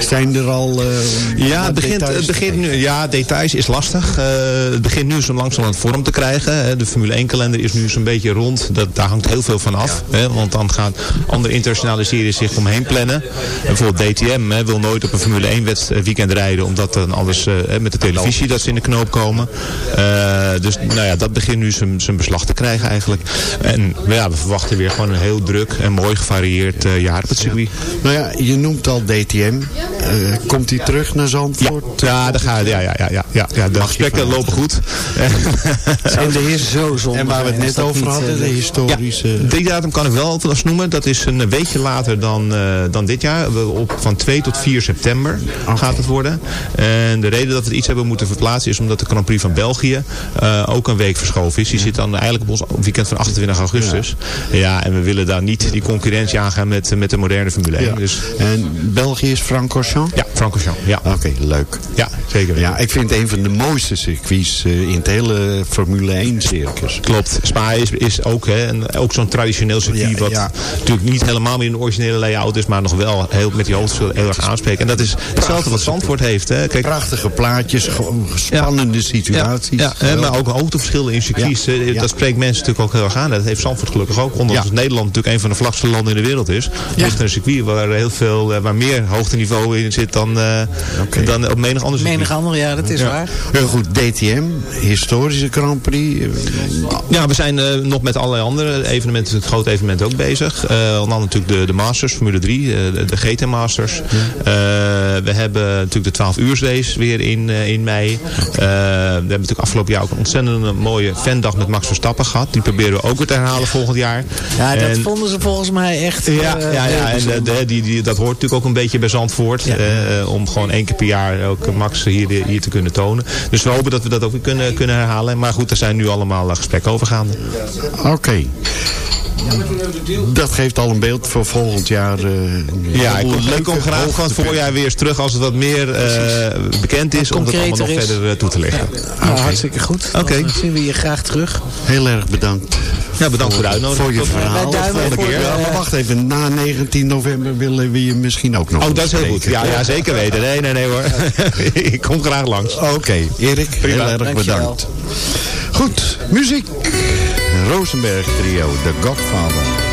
Zijn er al eh, Ja, het begint, details? het begint nu, ja, details is lastig. Eh, het begint nu zo langzamerhand vorm te krijgen. hè. De Formule 1 kalender is nu zo'n beetje rond. Dat, daar hangt heel veel van af. Hè, want dan gaan andere internationale series zich omheen plannen. En bijvoorbeeld DTM hè, wil nooit op een Formule 1 wedst- weekend rijden. Omdat dan alles eh, met de televisie dat ze in de knoop komen. Eh, dus nou ja, dat begint nu zijn zijn beslag te krijgen eigenlijk. En ja, we verwachten weer gewoon een heel druk en mooi gevarieerd eh, jaar op het circuit. Nou ja, je noemt al DTM. eh, komt hij terug naar Zandvoort? Ja, daar ga, ja, ja, ja, ja, ja, ja. De gesprekken lopen goed. En de heer zo zonde En waar we het net als dat over hadden, eh, de historische... Die datum kan ik wel alvast noemen. Dat is een weekje later dan, eh, dan dit jaar. We- Op, van 2 tot 4 september gaat het worden. En de reden dat we het iets hebben moeten verplaatsen... is omdat de Grand Prix van België eh, ook een week verschoven is. Die zit dan eigenlijk op ons weekend van 28 augustus. Ja. en we willen daar niet die concurrentie aangaan met, met de moderne Formule 1. Ja. Dus En België is Francorchamps? ja, Francorchamps. Ja, Oké, leuk. ja zeker. Ja, ik vind het een van de mooiste circuits eh, in het hele Formule 1 circus. Klopt. Spa is, is ook, hè, ook zo'n traditioneel circuit. Wat natuurlijk niet helemaal meer in de originele layout is. Maar nog wel heel, met die hoofdverschillen heel erg aanspreekt. En dat is hetzelfde wat Zandvoort heeft. Hè. Kijk, Prachtige plaatjes, gewoon spannende situaties. ja, hè, maar ook hoogteverschillen in circuits. Ja, ja. Dat spreekt mensen natuurlijk ook heel erg aan. Dat heeft Zandvoort gelukkig ook. Ondanks Ja. dat Nederland natuurlijk een van de vlakste landen in de wereld is. Ligt er een circuit waar, heel veel, eh, waar meer hoogteniveau in zit dan, eh, dan op menig ander circuit. Menig ander, ja, dat is waar. Heel goed, DTM, historische Grand Prix. Ja, we zijn eh, nog met allerlei andere evenementen, het grote evenement ook bezig. Eh onder andere natuurlijk de, de Masters, Formule 3, eh, de, de GT Masters. Eh, we hebben natuurlijk de 12 uur race weer in, eh, in mei. Eh, we hebben natuurlijk afgelopen jaar ook een ontzettend mooie fandag met Max Verstappen gehad. Die proberen we ook weer te herhalen volgend jaar. Ja, dat En- vonden ze volgens mij echt... ja, eh, ja, ja, en bijzonder. de, de- die, die, dat hoort natuurlijk ook een beetje bij Zandvoort. eh, eh, om gewoon één keer per jaar ook Max hier, hier te kunnen tonen. Dus we hopen dat we dat ook weer kunnen, kunnen herhalen. Maar goed, er zijn nu allemaal eh, gesprekken over gaande. Oké. Dat geeft al een beeld voor volgend jaar. eh, Ja, ik, kom- leuke ik kom graag van het voorjaar weer eens terug als het wat meer eh, bekend is. Om dat allemaal nog is. verder eh, toe te leggen. Nou, hartstikke goed. Oké. Dan zien we je graag terug. Heel erg bedankt. Ja, bedankt voor de uitnodiging. Voor je Tot- verhaal. Volgende voor keer. Ja, maar wacht even, na 19 november willen we je misschien ook nog Oh, dat is heel goed. Ja, ja, zeker weten. Nee, nee, nee hoor. ik kom graag langs. Oké, Erik, heel erg Dankjewel. bedankt. Goed, muziek. Rosenberg trio, The Godfather.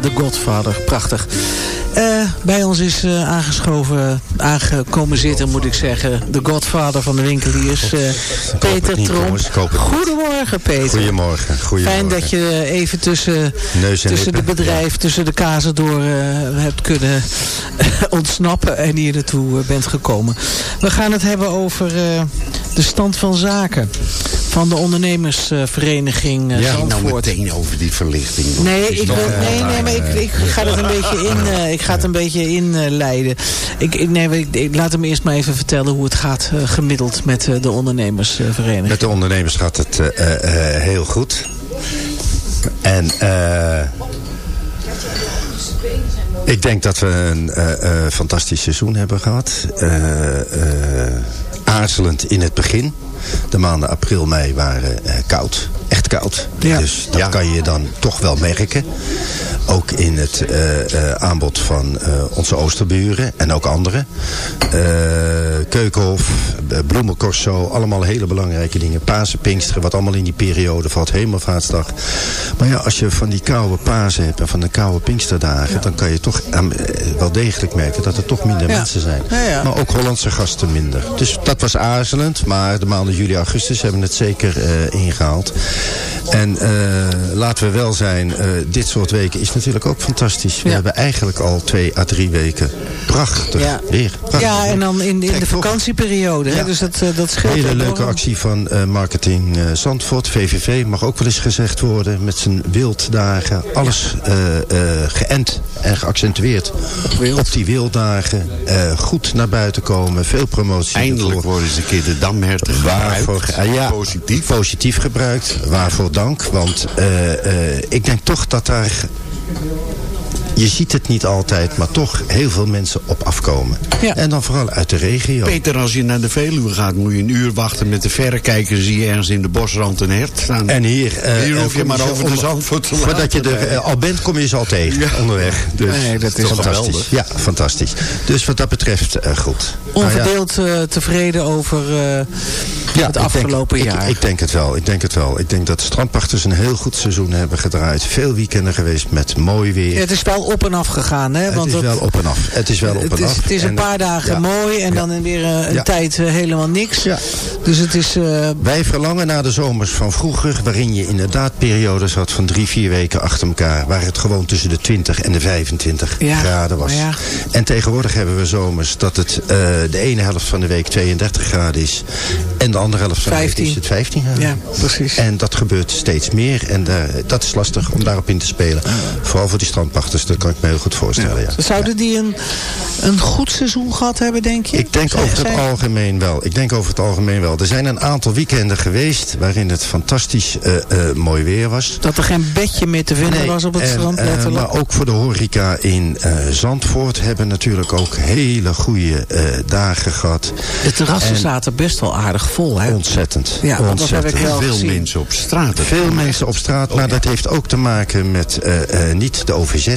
The Godfather. Prachtig. Eh, bij ons is eh, aangeschoven, aangekomen zitten moet ik zeggen. De Godfather van de winkeliers. eh, Peter niet, Tromp. Goedemorgen Peter. Goedemorgen. Goedemorgen. Fijn dat je even tussen, tussen de bedrijf, tussen de kazen door eh, hebt kunnen ontsnappen en hier naartoe eh, bent gekomen. We gaan het hebben over eh, de stand van zaken. Van de ondernemersvereniging uh, ja, Zandvoort. nou meteen over die verlichting. Nee, ik wil, nee, nee, maar ik, ik ga het een beetje in, uh, ik ga het een beetje inleiden. ik, ik, nee, ik, ik, laat hem eerst maar even vertellen hoe het gaat uh, gemiddeld met uh, de ondernemersvereniging. Met de ondernemers gaat het heel goed. En ik denk dat we een fantastisch seizoen hebben gehad. aarzelend in het begin. De maanden april, mei waren uh, koud. Echt koud. Ja. Dus dat ja. kan je dan toch wel merken. Ook in het uh, uh, aanbod van onze oosterburen en ook anderen. Keukenhof, Bloemencorso, allemaal hele belangrijke dingen. Pasen, Pinksteren, wat allemaal in die periode valt. Hemelvaartsdag. Maar ja, als je van die koude Pasen hebt en van de koude Pinksterdagen... Ja. dan kan je toch wel degelijk merken dat er toch minder ja. mensen zijn. Ja, maar ook Hollandse gasten minder. Dus dat was aarzelend, maar de maanden juli, augustus hebben het zeker uh, ingehaald. En uh, laten we wel zijn, uh, dit soort weken is natuurlijk ook fantastisch. We Ja. hebben eigenlijk al twee à drie weken prachtig Ja. weer. Prachtig Ja, en dan in, in de vakantieperiode. Hè? Ja. Dus dat, eh, dat scheelt Hele leuke actie van eh, marketing eh, Zandvoort, VVV, mag ook wel eens gezegd worden. Met zijn wilddagen. Alles eh, eh, geënt en geaccentueerd op, die wilddagen. Eh, goed naar buiten komen, veel promotie. Eindelijk ervoor. worden eens een keer de damherten Waarvoor, gebruikt. ah, ja, Positief. positief gebruikt. Waarvoor dank. Want eh, eh, ik denk toch dat daar... Je ziet het niet altijd, maar toch heel veel mensen op afkomen. Ja. En dan vooral uit de regio. Peter, als je naar de Veluwe gaat, moet je een uur wachten met de verrekijker. Zie je ergens in de bosrand een hert staan. En hier, eh, Hier hoef eh, je kom maar over de Zandvoort te Voordat laten je er eh, al bent, kom je ze al tegen Ja. onderweg. Dus Nee, dat is fantastisch. geweldig. Ja, fantastisch. Dus wat dat betreft eh, goed. Nou Onverdeeld tevreden over eh, ja, het ik afgelopen denk, jaar. Ik, ik denk het wel. Ik denk het wel. Ik denk dat de strandpachters een heel goed seizoen hebben gedraaid. Veel weekenden geweest met mooi weer. Ja, het is wel op en af gegaan. Hè? het Want is dat- wel op en af. Het is wel op het en is, af. het is een En, paar dagen mooi en dan weer eh, een tijd eh, helemaal niks. Ja. Dus het is... eh, Wij verlangen naar de zomers van vroeger, waarin je inderdaad periodes had van drie, vier weken achter elkaar, waar het gewoon tussen de 20 en de 25 Ja, graden was. En tegenwoordig hebben we zomers dat het de ene helft van de week 32 graden is en de andere helft van de 15. week is het 15 graden. ja, precies. En dat gebeurt steeds meer en dat is lastig om daarop in te spelen. Vooral voor die strandpachters, dat kan ik me heel goed voorstellen. Ja. Zouden die een, een goed seizoen gehad hebben, denk je? Ik denk over het algemeen wel. Ik denk over het algemeen wel. Er zijn een aantal weekenden geweest waarin het fantastisch eh, eh, mooi weer was. Dat er geen bedje meer te vinden Nee, was op het en, strand, eh, letterlijk. maar ook voor de horeca in Zandvoort hebben natuurlijk ook hele goede dagen gehad. de terrassen en- zaten best wel aardig vol, hè? Ontzettend. Ja, ontzettend. Veel gezien. mensen op straat. Veel mensen op straat, maar dat heeft ook te maken met niet de OVZ.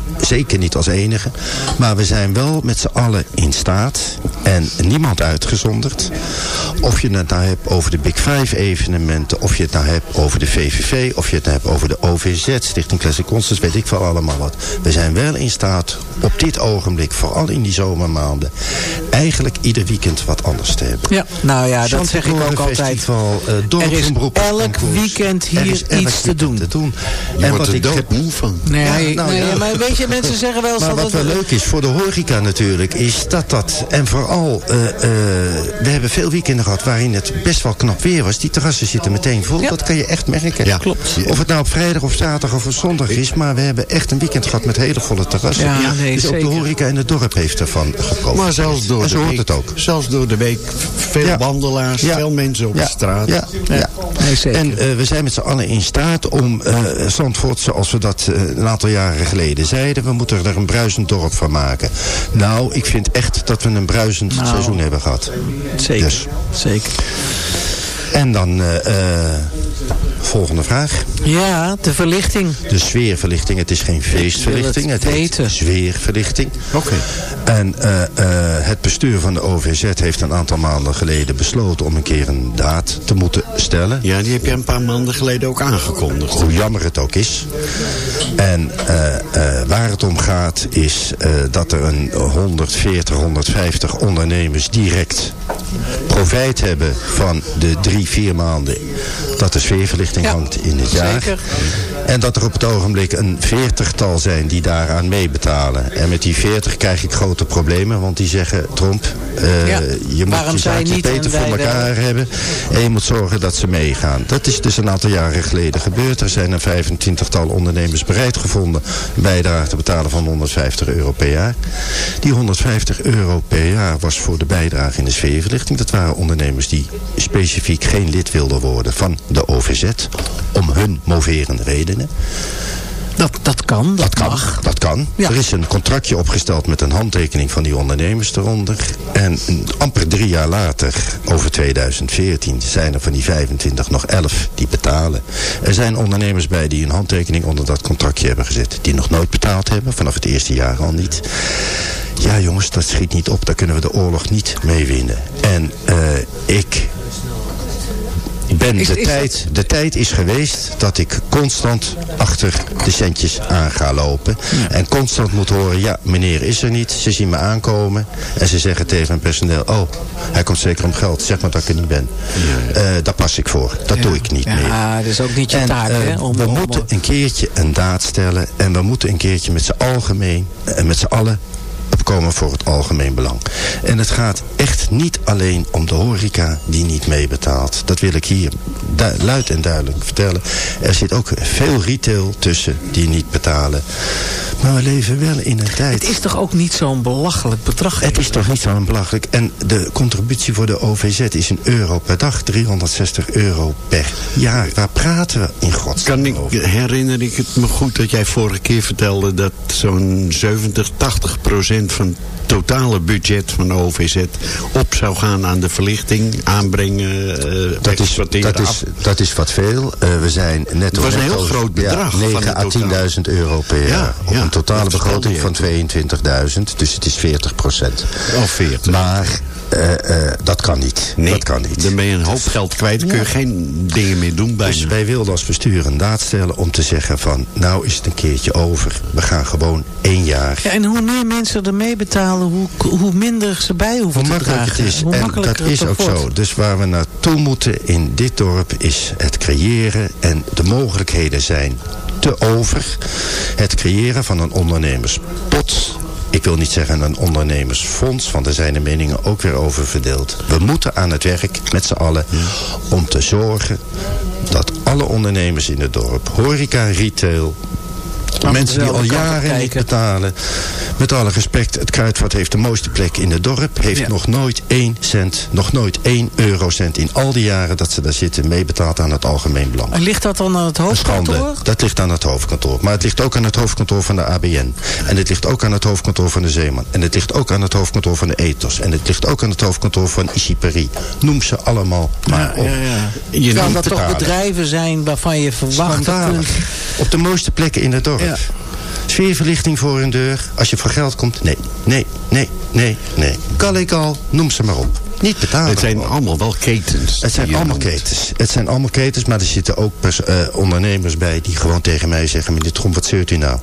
Zeker niet als enige. Maar we zijn wel met z'n allen in staat. En niemand uitgezonderd. Of je het nou hebt over de Big Five evenementen. Of je het nou hebt over de VVV. Of je het nou hebt over de OVZ. Stichting Classic Concerts. Weet ik wel allemaal wat. We zijn wel in staat op dit ogenblik. Vooral in die zomermaanden. Eigenlijk ieder weekend wat anders te hebben. Ja, nou ja, dat zeg ik ook altijd. Eh, Er is elk concours. weekend Er hier iets te doen. te doen. Je En wordt wat er ik heb- doodmoe van. Nee, Ja, nou nee ja. maar weet je, mensen zeggen wel eens Maar dat wat wel leuk is voor de horeca natuurlijk, is dat dat... En vooral, eh, eh, we hebben veel weekenden gehad waarin het best wel knap weer was. Die terrassen zitten meteen vol, Ja. dat kan je echt merken. Ja. Klopt. Of het nou op vrijdag of zaterdag of op zondag is, maar we hebben echt een weekend gehad met hele volle terrassen. Ja, nee, dus ook zeker. de horeca in het dorp heeft ervan gekozen. Maar zelfs door en de hoort week, het ook. Zelfs door de week veel Ja. wandelaars, Ja. veel mensen op Ja. de straat. Ja, ja. Nee, zeker. En eh, we zijn met z'n allen in staat om eh Zandvoort, zoals we dat een aantal jaren geleden zeiden, we moeten er een bruisend dorp van maken. Nou, ik vind echt dat we een bruisend Nou. seizoen hebben gehad. Zeker, Dus. zeker. En dan eh, eh, volgende vraag. Ja, de verlichting. De sfeerverlichting. Het is geen feestverlichting. het heet sfeerverlichting. Oké. En eh, eh, het bestuur van de OVZ heeft een aantal maanden geleden besloten om een keer een daad te moeten stellen. Ja, die heb je een paar maanden geleden ook aangekondigd. Hoe jammer het ook is. En eh, eh, waar het om gaat is eh, dat er een 140, 150 ondernemers direct profijt hebben van de drie, vier maanden dat de sfeerverlichting hangt in het jaar. Zeker. En dat er op het ogenblik een veertigtal zijn die daaraan meebetalen. En met die veertig krijg ik grote problemen, want die zeggen, Tromp, eh, Ja, je moet waarom je zaakje beter voor elkaar hebben. En je moet zorgen dat ze meegaan. Dat is dus een aantal jaren geleden gebeurd. Er zijn een 25-tal ondernemers bereid gevonden een bijdrage te betalen van 150 euro per jaar. Die 150 euro per jaar was voor de bijdrage in de sfeerverlichting. Dat waren ondernemers die specifiek geen lid wilden worden van de OVZ. Om hun moverende redenen. Dat, dat kan, dat, kan, mag. Dat kan. Ja. Er is een contractje opgesteld met een handtekening van die ondernemers eronder. En amper drie jaar later, over 2014, zijn er van die 25 nog 11 die betalen. Er zijn ondernemers bij die een handtekening onder dat contractje hebben gezet. Die nog nooit betaald hebben, vanaf het eerste jaar al niet. Ja jongens, dat schiet niet op. Daar kunnen we de oorlog niet mee winnen. En eh, ik ben Is- de, is tijd, de tijd is geweest dat ik constant achter de centjes aan ga lopen. En constant moet horen, ja, meneer is er niet. Ze zien me aankomen. En ze zeggen tegen mijn personeel, oh, hij komt zeker om geld. Zeg maar dat ik er niet ben. Eh, daar pas ik voor. Dat doe ik niet meer. Ja, dat is ook niet je En, taak, eh, hè? Om, we om- moeten een keertje een daad stellen. En we moeten een keertje met z'n algemeen en met z'n allen opkomen voor het algemeen belang. En het gaat echt niet alleen om de horeca die niet meebetaalt. Dat wil ik hier luid en duidelijk vertellen. Er zit ook veel retail tussen die niet betalen. Maar we leven wel in een tijd... Het is toch ook niet zo'n belachelijk bedrag? Het is toch niet zo belachelijk. En de contributie voor de OVZ is een euro per dag. 360 euro per jaar. Waar praten we in godsnaam Kan ik, herinner ik het me goed dat jij vorige keer vertelde dat zo'n 70, 80 procent van het totale budget van de OVZ op zou gaan aan de verlichting, aanbrengen, eh Dat is, dat, is, dat is wat veel. Eh, we zijn net Het was een heel groot bedrag Ja, van 9 het à 10.000 euro per Ja, jaar. Op ja, een totale begroting van 22.000. Dus het is 40 procent. Of 40. Maar dat kan niet. Nee, dat kan niet. dan ben je een hoop geld kwijt. kun je geen dingen meer doen bijna. Dus wij wilden als bestuur een daad stellen om te zeggen van... nou is het een keertje over. We gaan gewoon één jaar. Ja, en hoe meer mensen er mee betalen, hoe, hoe minder ze bij hoeven Hoe te makkelijk dragen. het is. Hoe En makkelijker dat is ook wordt. zo. Dus waar we naartoe moeten in dit dorp is het creëren. En de mogelijkheden zijn te over. Het creëren van een ondernemerspot. Ik wil niet zeggen een ondernemersfonds, want daar zijn de meningen ook weer over verdeeld. We moeten aan het werk met z'n allen om te zorgen dat alle ondernemers in het dorp, horeca, retail, Maar Mensen die al jaren niet betalen. Met alle respect, het Kruidvat heeft de mooiste plek in het dorp. Heeft Ja. nog nooit één cent, nog nooit één eurocent in al die jaren dat ze daar zitten meebetaald aan het algemeen belang. En ligt dat dan aan het hoofdkantoor? Dat ligt aan het hoofdkantoor. Maar het ligt ook aan het hoofdkantoor van de ABN. En het ligt ook aan het hoofdkantoor van de Zeeman. En het ligt ook aan het hoofdkantoor van de Ethos. En het ligt ook aan het hoofdkantoor van Isiperi. Noem ze allemaal maar op. Ja, ja. Je dat toch bedrijven zijn waarvan je verwacht... kunt- Op de mooiste plekken in het dorp. Sfeerverlichting voor hun deur. Als je voor geld komt. Nee, nee, nee, nee, nee. Kalekal, noem ze maar op. Niet betalen. Het zijn allemaal wel ketens. Het zijn allemaal ketens. Het zijn allemaal ketens, maar er zitten ook eh, ondernemers bij die gewoon tegen mij zeggen: meneer Tromp, wat zeurt u nou?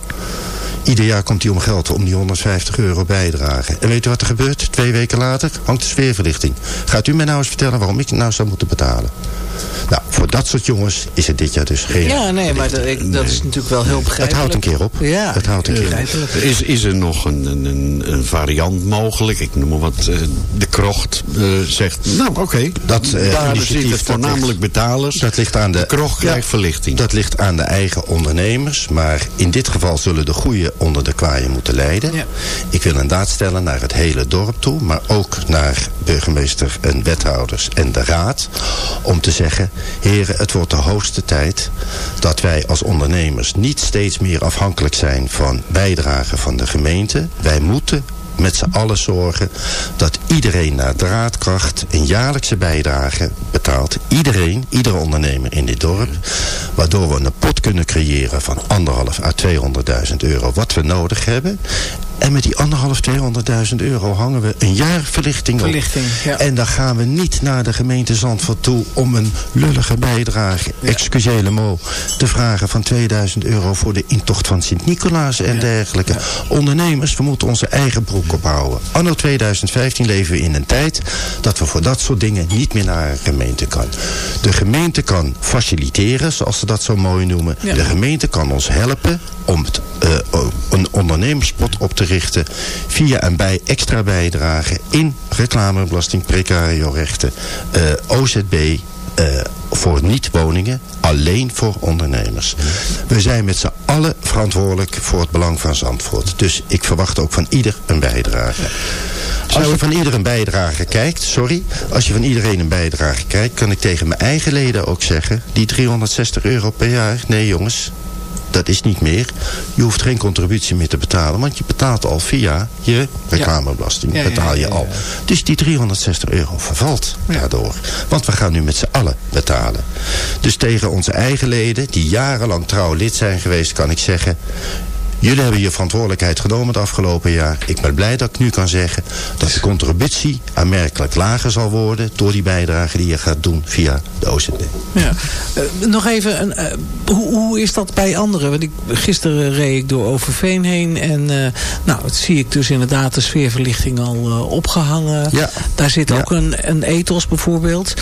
Ieder jaar komt hij om geld, om die 150 euro bijdragen. En weet u wat er gebeurt? Twee weken later hangt de sfeerverlichting. Gaat u mij nou eens vertellen waarom ik nou zou moeten betalen? Nou, voor dat soort jongens is het dit jaar dus geen... Ja, nee, maar dat, ik- dat is natuurlijk wel heel Het begrijpelijk. houdt een keer op. Ja, Het houdt een keer op. Is, is er nog een, een, een, variant mogelijk? Ik noem maar wat. eh, de krocht eh, zegt, nou oké, Dat, eh, daar initiatief, dat voornamelijk betalers. Dat ligt aan de, de krocht krijgt verlichting. Dat ligt aan de eigen ondernemers. Maar in dit geval zullen de goeie onder de kwaaien moeten leiden. Ja. Ik wil een daad stellen naar het hele dorp toe. Maar ook naar burgemeester en wethouders en de raad. Om te zeggen, heren, het wordt de hoogste tijd dat wij als ondernemers niet steeds meer afhankelijk zijn van bijdragen van de gemeente. Wij moeten met z'n allen zorgen dat iedereen naar draadkracht een jaarlijkse bijdrage betaalt. Iedereen, iedere ondernemer in dit dorp. Waardoor we een pot kunnen creëren van anderhalf à 200.000 euro wat we nodig hebben. En met die anderhalf, 200.000 euro hangen we een jaar verlichting, Verlichting, op. ja. En dan gaan we niet naar de gemeente Zandvoort toe om een lullige bijdrage, mot, te vragen van 2000 euro voor de intocht van Sint-Nicolaas en dergelijke. Ondernemers, we moeten onze eigen broek ophouden. Anno 2015 leven we in een tijd dat we voor dat soort dingen niet meer naar een gemeente kan. De gemeente kan faciliteren, zoals ze dat zo mooi noemen. Ja. De gemeente kan ons helpen om het, een ondernemerspot op te richten via een bij extra bijdrage in reclamebelasting, precario rechten, eh, OZB, eh, voor niet-woningen, alleen voor ondernemers. We zijn met z'n allen verantwoordelijk voor het belang van Zandvoort. Dus ik verwacht ook van ieder een bijdrage. Als je van ieder een bijdrage kijkt, sorry, als je van iedereen een bijdrage kijkt, kan ik tegen mijn eigen leden ook zeggen, die 360 euro per jaar, nee jongens, dat is niet meer. Je hoeft geen contributie meer te betalen. Want je betaalt al via je reclamebelasting. Ja, ja, betaal je al. Dus die 360 euro vervalt daardoor. Want we gaan nu met z'n allen betalen. Dus tegen onze eigen leden, die jarenlang trouw lid zijn geweest, kan ik zeggen... Jullie hebben je verantwoordelijkheid genomen het afgelopen jaar. Ik ben blij dat ik nu kan zeggen dat de contributie aanmerkelijk lager zal worden... door die bijdrage die je gaat doen via de OZB. Ja. Eh, nog even, een, eh, hoe, hoe is dat bij anderen? Want ik, gisteren reed ik door Overveen heen en uh, nou, het zie ik dus inderdaad de sfeerverlichting al opgehangen. Ja. Daar zit Ja. ook een, een ethos bijvoorbeeld.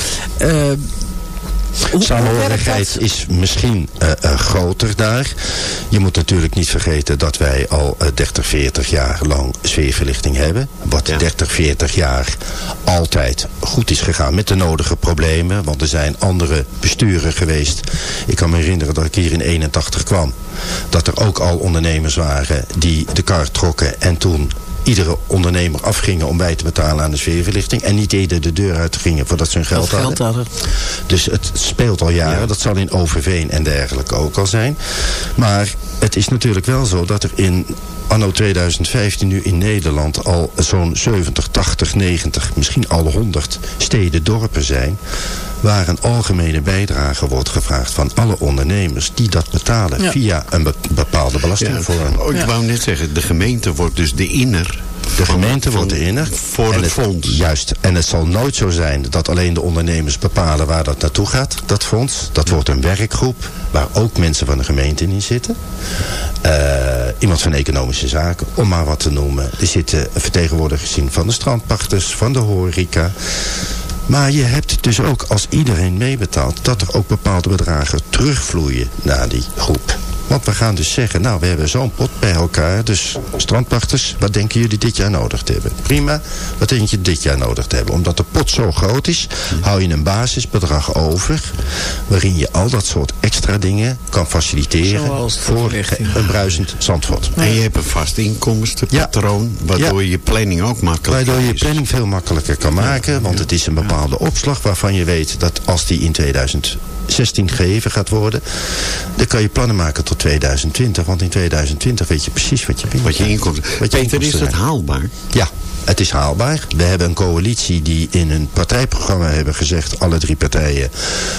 Samenhorigheid is misschien eh, eh, groter daar. Je moet natuurlijk niet vergeten dat wij al eh, 30, 40 jaar lang sfeerverlichting hebben. Wat 30, 40 jaar altijd goed is gegaan met de nodige problemen. Want er zijn andere besturen geweest. Ik kan me herinneren dat ik hier in 81 kwam. Dat er ook al ondernemers waren die de kar trokken en toen iedere ondernemer afgingen om bij te betalen aan de sfeerverlichting. En niet eerder de deur uit gingen voordat ze hun geld, Of geld hadden. hadden. Dus het speelt al jaren. Dat zal in Overveen en dergelijke ook al zijn. Maar het is natuurlijk wel zo dat er in anno 2015 nu in Nederland al zo'n 70, 80, 90, misschien al 100 steden, dorpen zijn waar een algemene bijdrage wordt gevraagd van alle ondernemers die dat betalen Ja. via een be- bepaalde belastingvorm. Oh, ik wou net zeggen, de gemeente wordt dus de inner. De gemeente wordt de inner. Voor het fonds. Juist. En het zal nooit zo zijn dat alleen de ondernemers bepalen waar dat naartoe gaat, dat fonds. Dat wordt een werkgroep waar ook mensen van de gemeente in zitten. Eh, iemand van economische zaken, om maar wat te noemen. Er zitten vertegenwoordigers in van de strandpachters, van de horeca. Maar je hebt dus ook, als iedereen meebetaalt, dat er ook bepaalde bedragen terugvloeien naar die groep. Want we gaan dus zeggen, nou we hebben zo'n pot bij elkaar. Dus strandpachters, wat denken jullie dit jaar nodig te hebben? Prima, wat denk je dit jaar nodig te hebben? Omdat de pot zo groot is, hou je een basisbedrag over. Waarin je al dat soort extra dingen kan faciliteren voor een bruisend zandvoort. En je hebt een vast inkomstenpatroon, waardoor je planning ook makkelijker Waardoor je is. planning veel makkelijker kan maken. Want het is een bepaalde opslag waarvan je weet dat als die in 2016 gegeven gaat worden. Dan kan je plannen maken tot 2020. Want in 2020 weet je precies wat je binnen Wat je inkomsten. Peter, is dat haalbaar? Ja, het is haalbaar. We hebben een coalitie die in een partijprogramma hebben gezegd, alle drie partijen,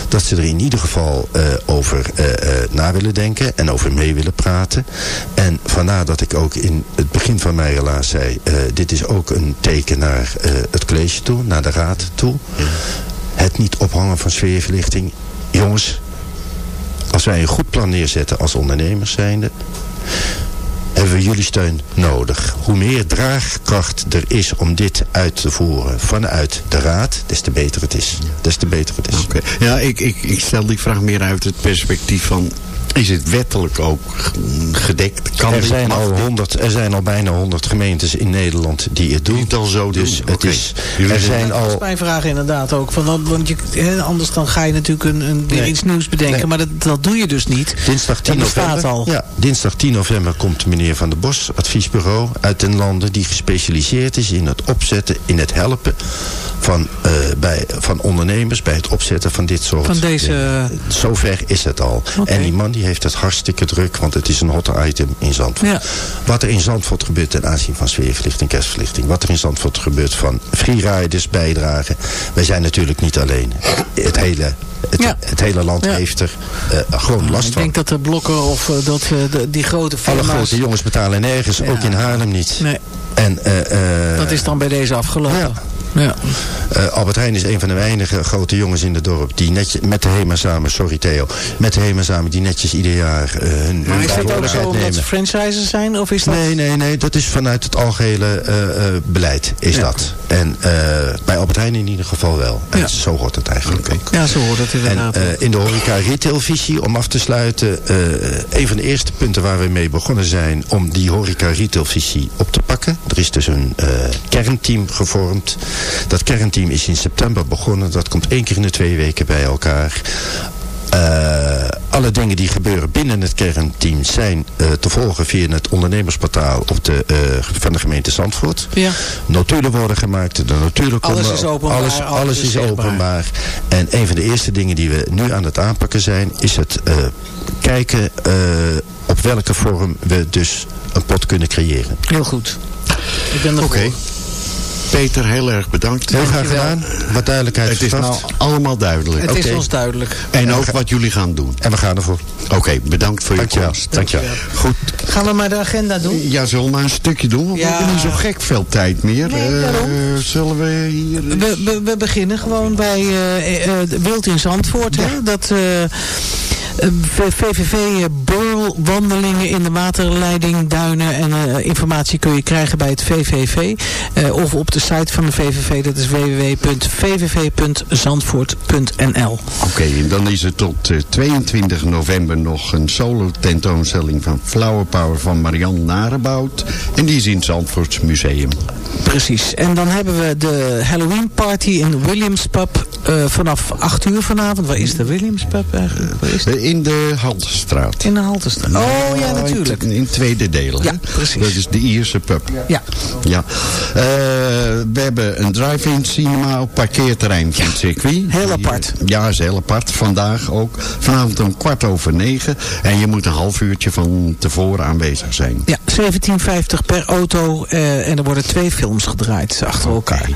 dat ze er in ieder geval eh, over eh, eh, na willen denken en over mee willen praten. En vandaar dat ik ook in het begin van mijn relaas zei, dit is ook een teken naar het college toe, naar de raad toe. Het niet ophangen van sfeerverlichting. Jongens, als wij een goed plan neerzetten als ondernemers zijnde, hebben we jullie steun nodig. Hoe meer draagkracht er is om dit uit te voeren vanuit de raad, des te beter het is. Des te beter het is. Ja, ik, ik, ik stel die vraag meer uit het perspectief van... Is het wettelijk ook gedekt? Kan er, zijn al dit? 100, er zijn al bijna 100 gemeentes in Nederland die het doen. Die het al zo dus doen. het is, Jullie er zijn- zijn Dat is al... mijn vraag inderdaad ook. Van, want je, anders dan ga je natuurlijk een, een, Nee. iets nieuws bedenken. Nee. Maar dat, dat doe je dus niet. Dinsdag 10 Dat bestaat november, al. Ja, dinsdag 10 november komt meneer Van der Bos, adviesbureau uit den landen, die gespecialiseerd is in het opzetten, in het helpen van, eh, bij, van ondernemers bij het opzetten van dit soort Van deze... dingen. Zover is het al. En die man die heeft het hartstikke druk, want het is een hot item in Zandvoort. Ja. Wat er in Zandvoort gebeurt ten aanzien van sfeerverlichting, kerstverlichting. Wat er in Zandvoort gebeurt van freeriders bijdragen. Wij zijn natuurlijk niet alleen. Het hele, het, Ja. het hele land Ja. heeft er eh, gewoon last Ik van. denk dat de blokken of eh, dat, de- die grote Alle firma's... grote jongens betalen nergens, ook in Haarlem niet. Nee, En, dat is dan bij deze afgelopen. Ja. Eh, Albert Heijn is een van de weinige grote jongens in het dorp die netjes, met de HEMA samen, sorry Theo, met de HEMA samen die netjes ieder jaar eh, hun, Maar is dat ook zo verantwoordelijkheid omdat nemen. ze franchises zijn? Of is dat... Nee, nee, nee. Dat is vanuit het algehele eh, beleid, is Ja. dat. En bij Albert Heijn in ieder geval wel. En Ja. zo hoort het eigenlijk ook. Ja, zo hoort het En inderdaad. eh, in de horeca retailvisie, om af te sluiten... een van de eerste punten waar we mee begonnen zijn... om die horeca retailvisie op te pakken. Er is dus een kernteam gevormd. Dat kernteam is in september begonnen. Dat komt één keer in de twee weken bij elkaar. Eh, alle dingen die gebeuren binnen het kernteam zijn eh, te volgen via het ondernemersportaal op de, eh, van de gemeente Zandvoort. ja. Notulen worden gemaakt, de notulen Alles komen is op- openbaar, Alles, alles alles is is zichtbaar. openbaar. En een van de eerste dingen die we nu aan het aanpakken zijn, is het eh, kijken eh, op welke vorm we dus een pot kunnen creëren. Heel goed. Ik ben Oké. Peter, heel erg bedankt. Heel graag gedaan. Wat duidelijkheid Het is nou allemaal duidelijk. Het is ons duidelijk. En ook wat jullie gaan doen. En we gaan ervoor. Oké, bedankt voor je Dankjewel. komst. Dankjewel. Goed. Gaan we maar de agenda doen? Ja, zullen we maar een stukje doen? Want Ja. we hebben niet zo gek veel tijd meer. Nee, Eh, daarom. zullen we hier... We, we, we beginnen gewoon bij eh, eh, de Wild in Zandvoort. Hè? Dat eh, eh, VVV eh, borrelwandelingen in de waterleiding, duinen en eh, informatie kun je krijgen bij het VVV. eh, of op de site van de VVV, dat is www.vvv.zandvoort.nl Oké, en dan is er tot eh, 22 november nog een solo tentoonstelling van Flower Power van Marianne Narebout. En die is in het Zandvoorts Museum. Precies. En dan hebben we de Halloween party in Williams Pub eh, vanaf 8 uur vanavond. Waar is de Williams Pub eigenlijk? Waar is? Eh, In de Haltestraat. In de Haltestraat. Oh ja, natuurlijk. In, in tweede deel. Ja, hè? precies. Dat is de Ierse pub. Ja. Ja. Eh, we hebben een drive-in cinema op parkeerterrein van het circuit. Heel apart. Ja, is heel apart. Vandaag ook. Vanavond om kwart over negen. En je moet een half uurtje van tevoren aanwezig zijn. Ja, 17,50 per auto. eh, en er worden twee films gedraaid achter elkaar.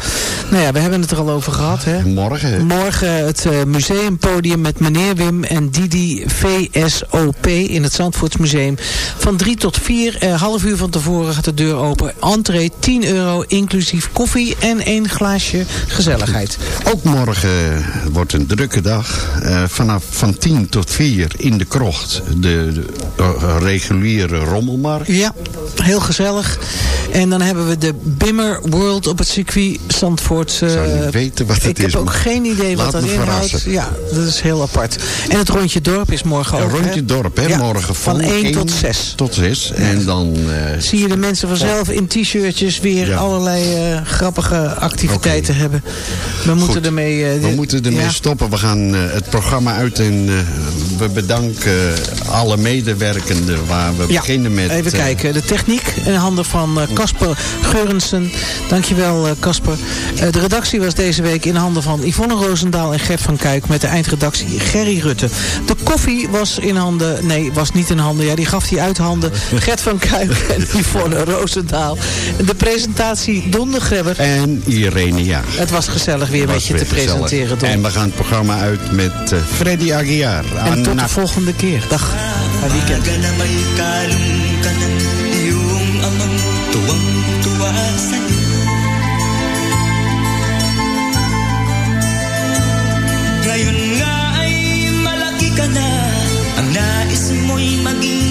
Nou ja, we hebben het er al over gehad. Hè? Morgen. Morgen het eh, museumpodium met meneer Wim en Didi VSOP in het Zandvoortsmuseum. Van 3 tot 4, eh, half uur van tevoren gaat de deur open. Entree 10 euro, inclusief koffie en één glaasje gezelligheid. Ook morgen wordt een drukke dag. Eh, vanaf van 10 tot 4 in de krocht. De, de, eh, reguliere rommelmarkt. Ja, heel gezellig. En dan hebben we de Bimmer World op het circuit Zandvoort. Ik zou niet weten wat het ik is, heb ook geen idee wat dat inhoudt. Ja, dat is heel apart. En het rondje dorp is morgen Een ook. rondje hè? dorp, hè? Ja, Morgen van vol 1 één tot 6. Tot 6. En dan... eh, Zie je de mensen vanzelf in t-shirtjes weer Ja. allerlei eh, grappige activiteiten hebben. We moeten Goed. ermee... eh, We moeten ermee ja. stoppen. We gaan het programma uit en we bedanken alle medewerkenden waar we Ja, beginnen met... even kijken. De techniek in handen van Casper Geurensen. Dankjewel Casper. De redactie was deze week in handen van Yvonne Roosendaal en Gert van Kuik. Met de eindredactie Gerry Rutte. De koffie was in handen... Nee, was niet in handen. Ja, die gaf hij uit handen. Gert van Kuik en Yvonne Roosendaal. De presentatie Don de Grebber. En Irene, ja. Het was gezellig weer met je weer te gezellig. presenteren, Don. En we gaan het programma uit met eh, Freddy Aguiar. En tot de volgende keer. Dag. Weekend. mismo imaginar.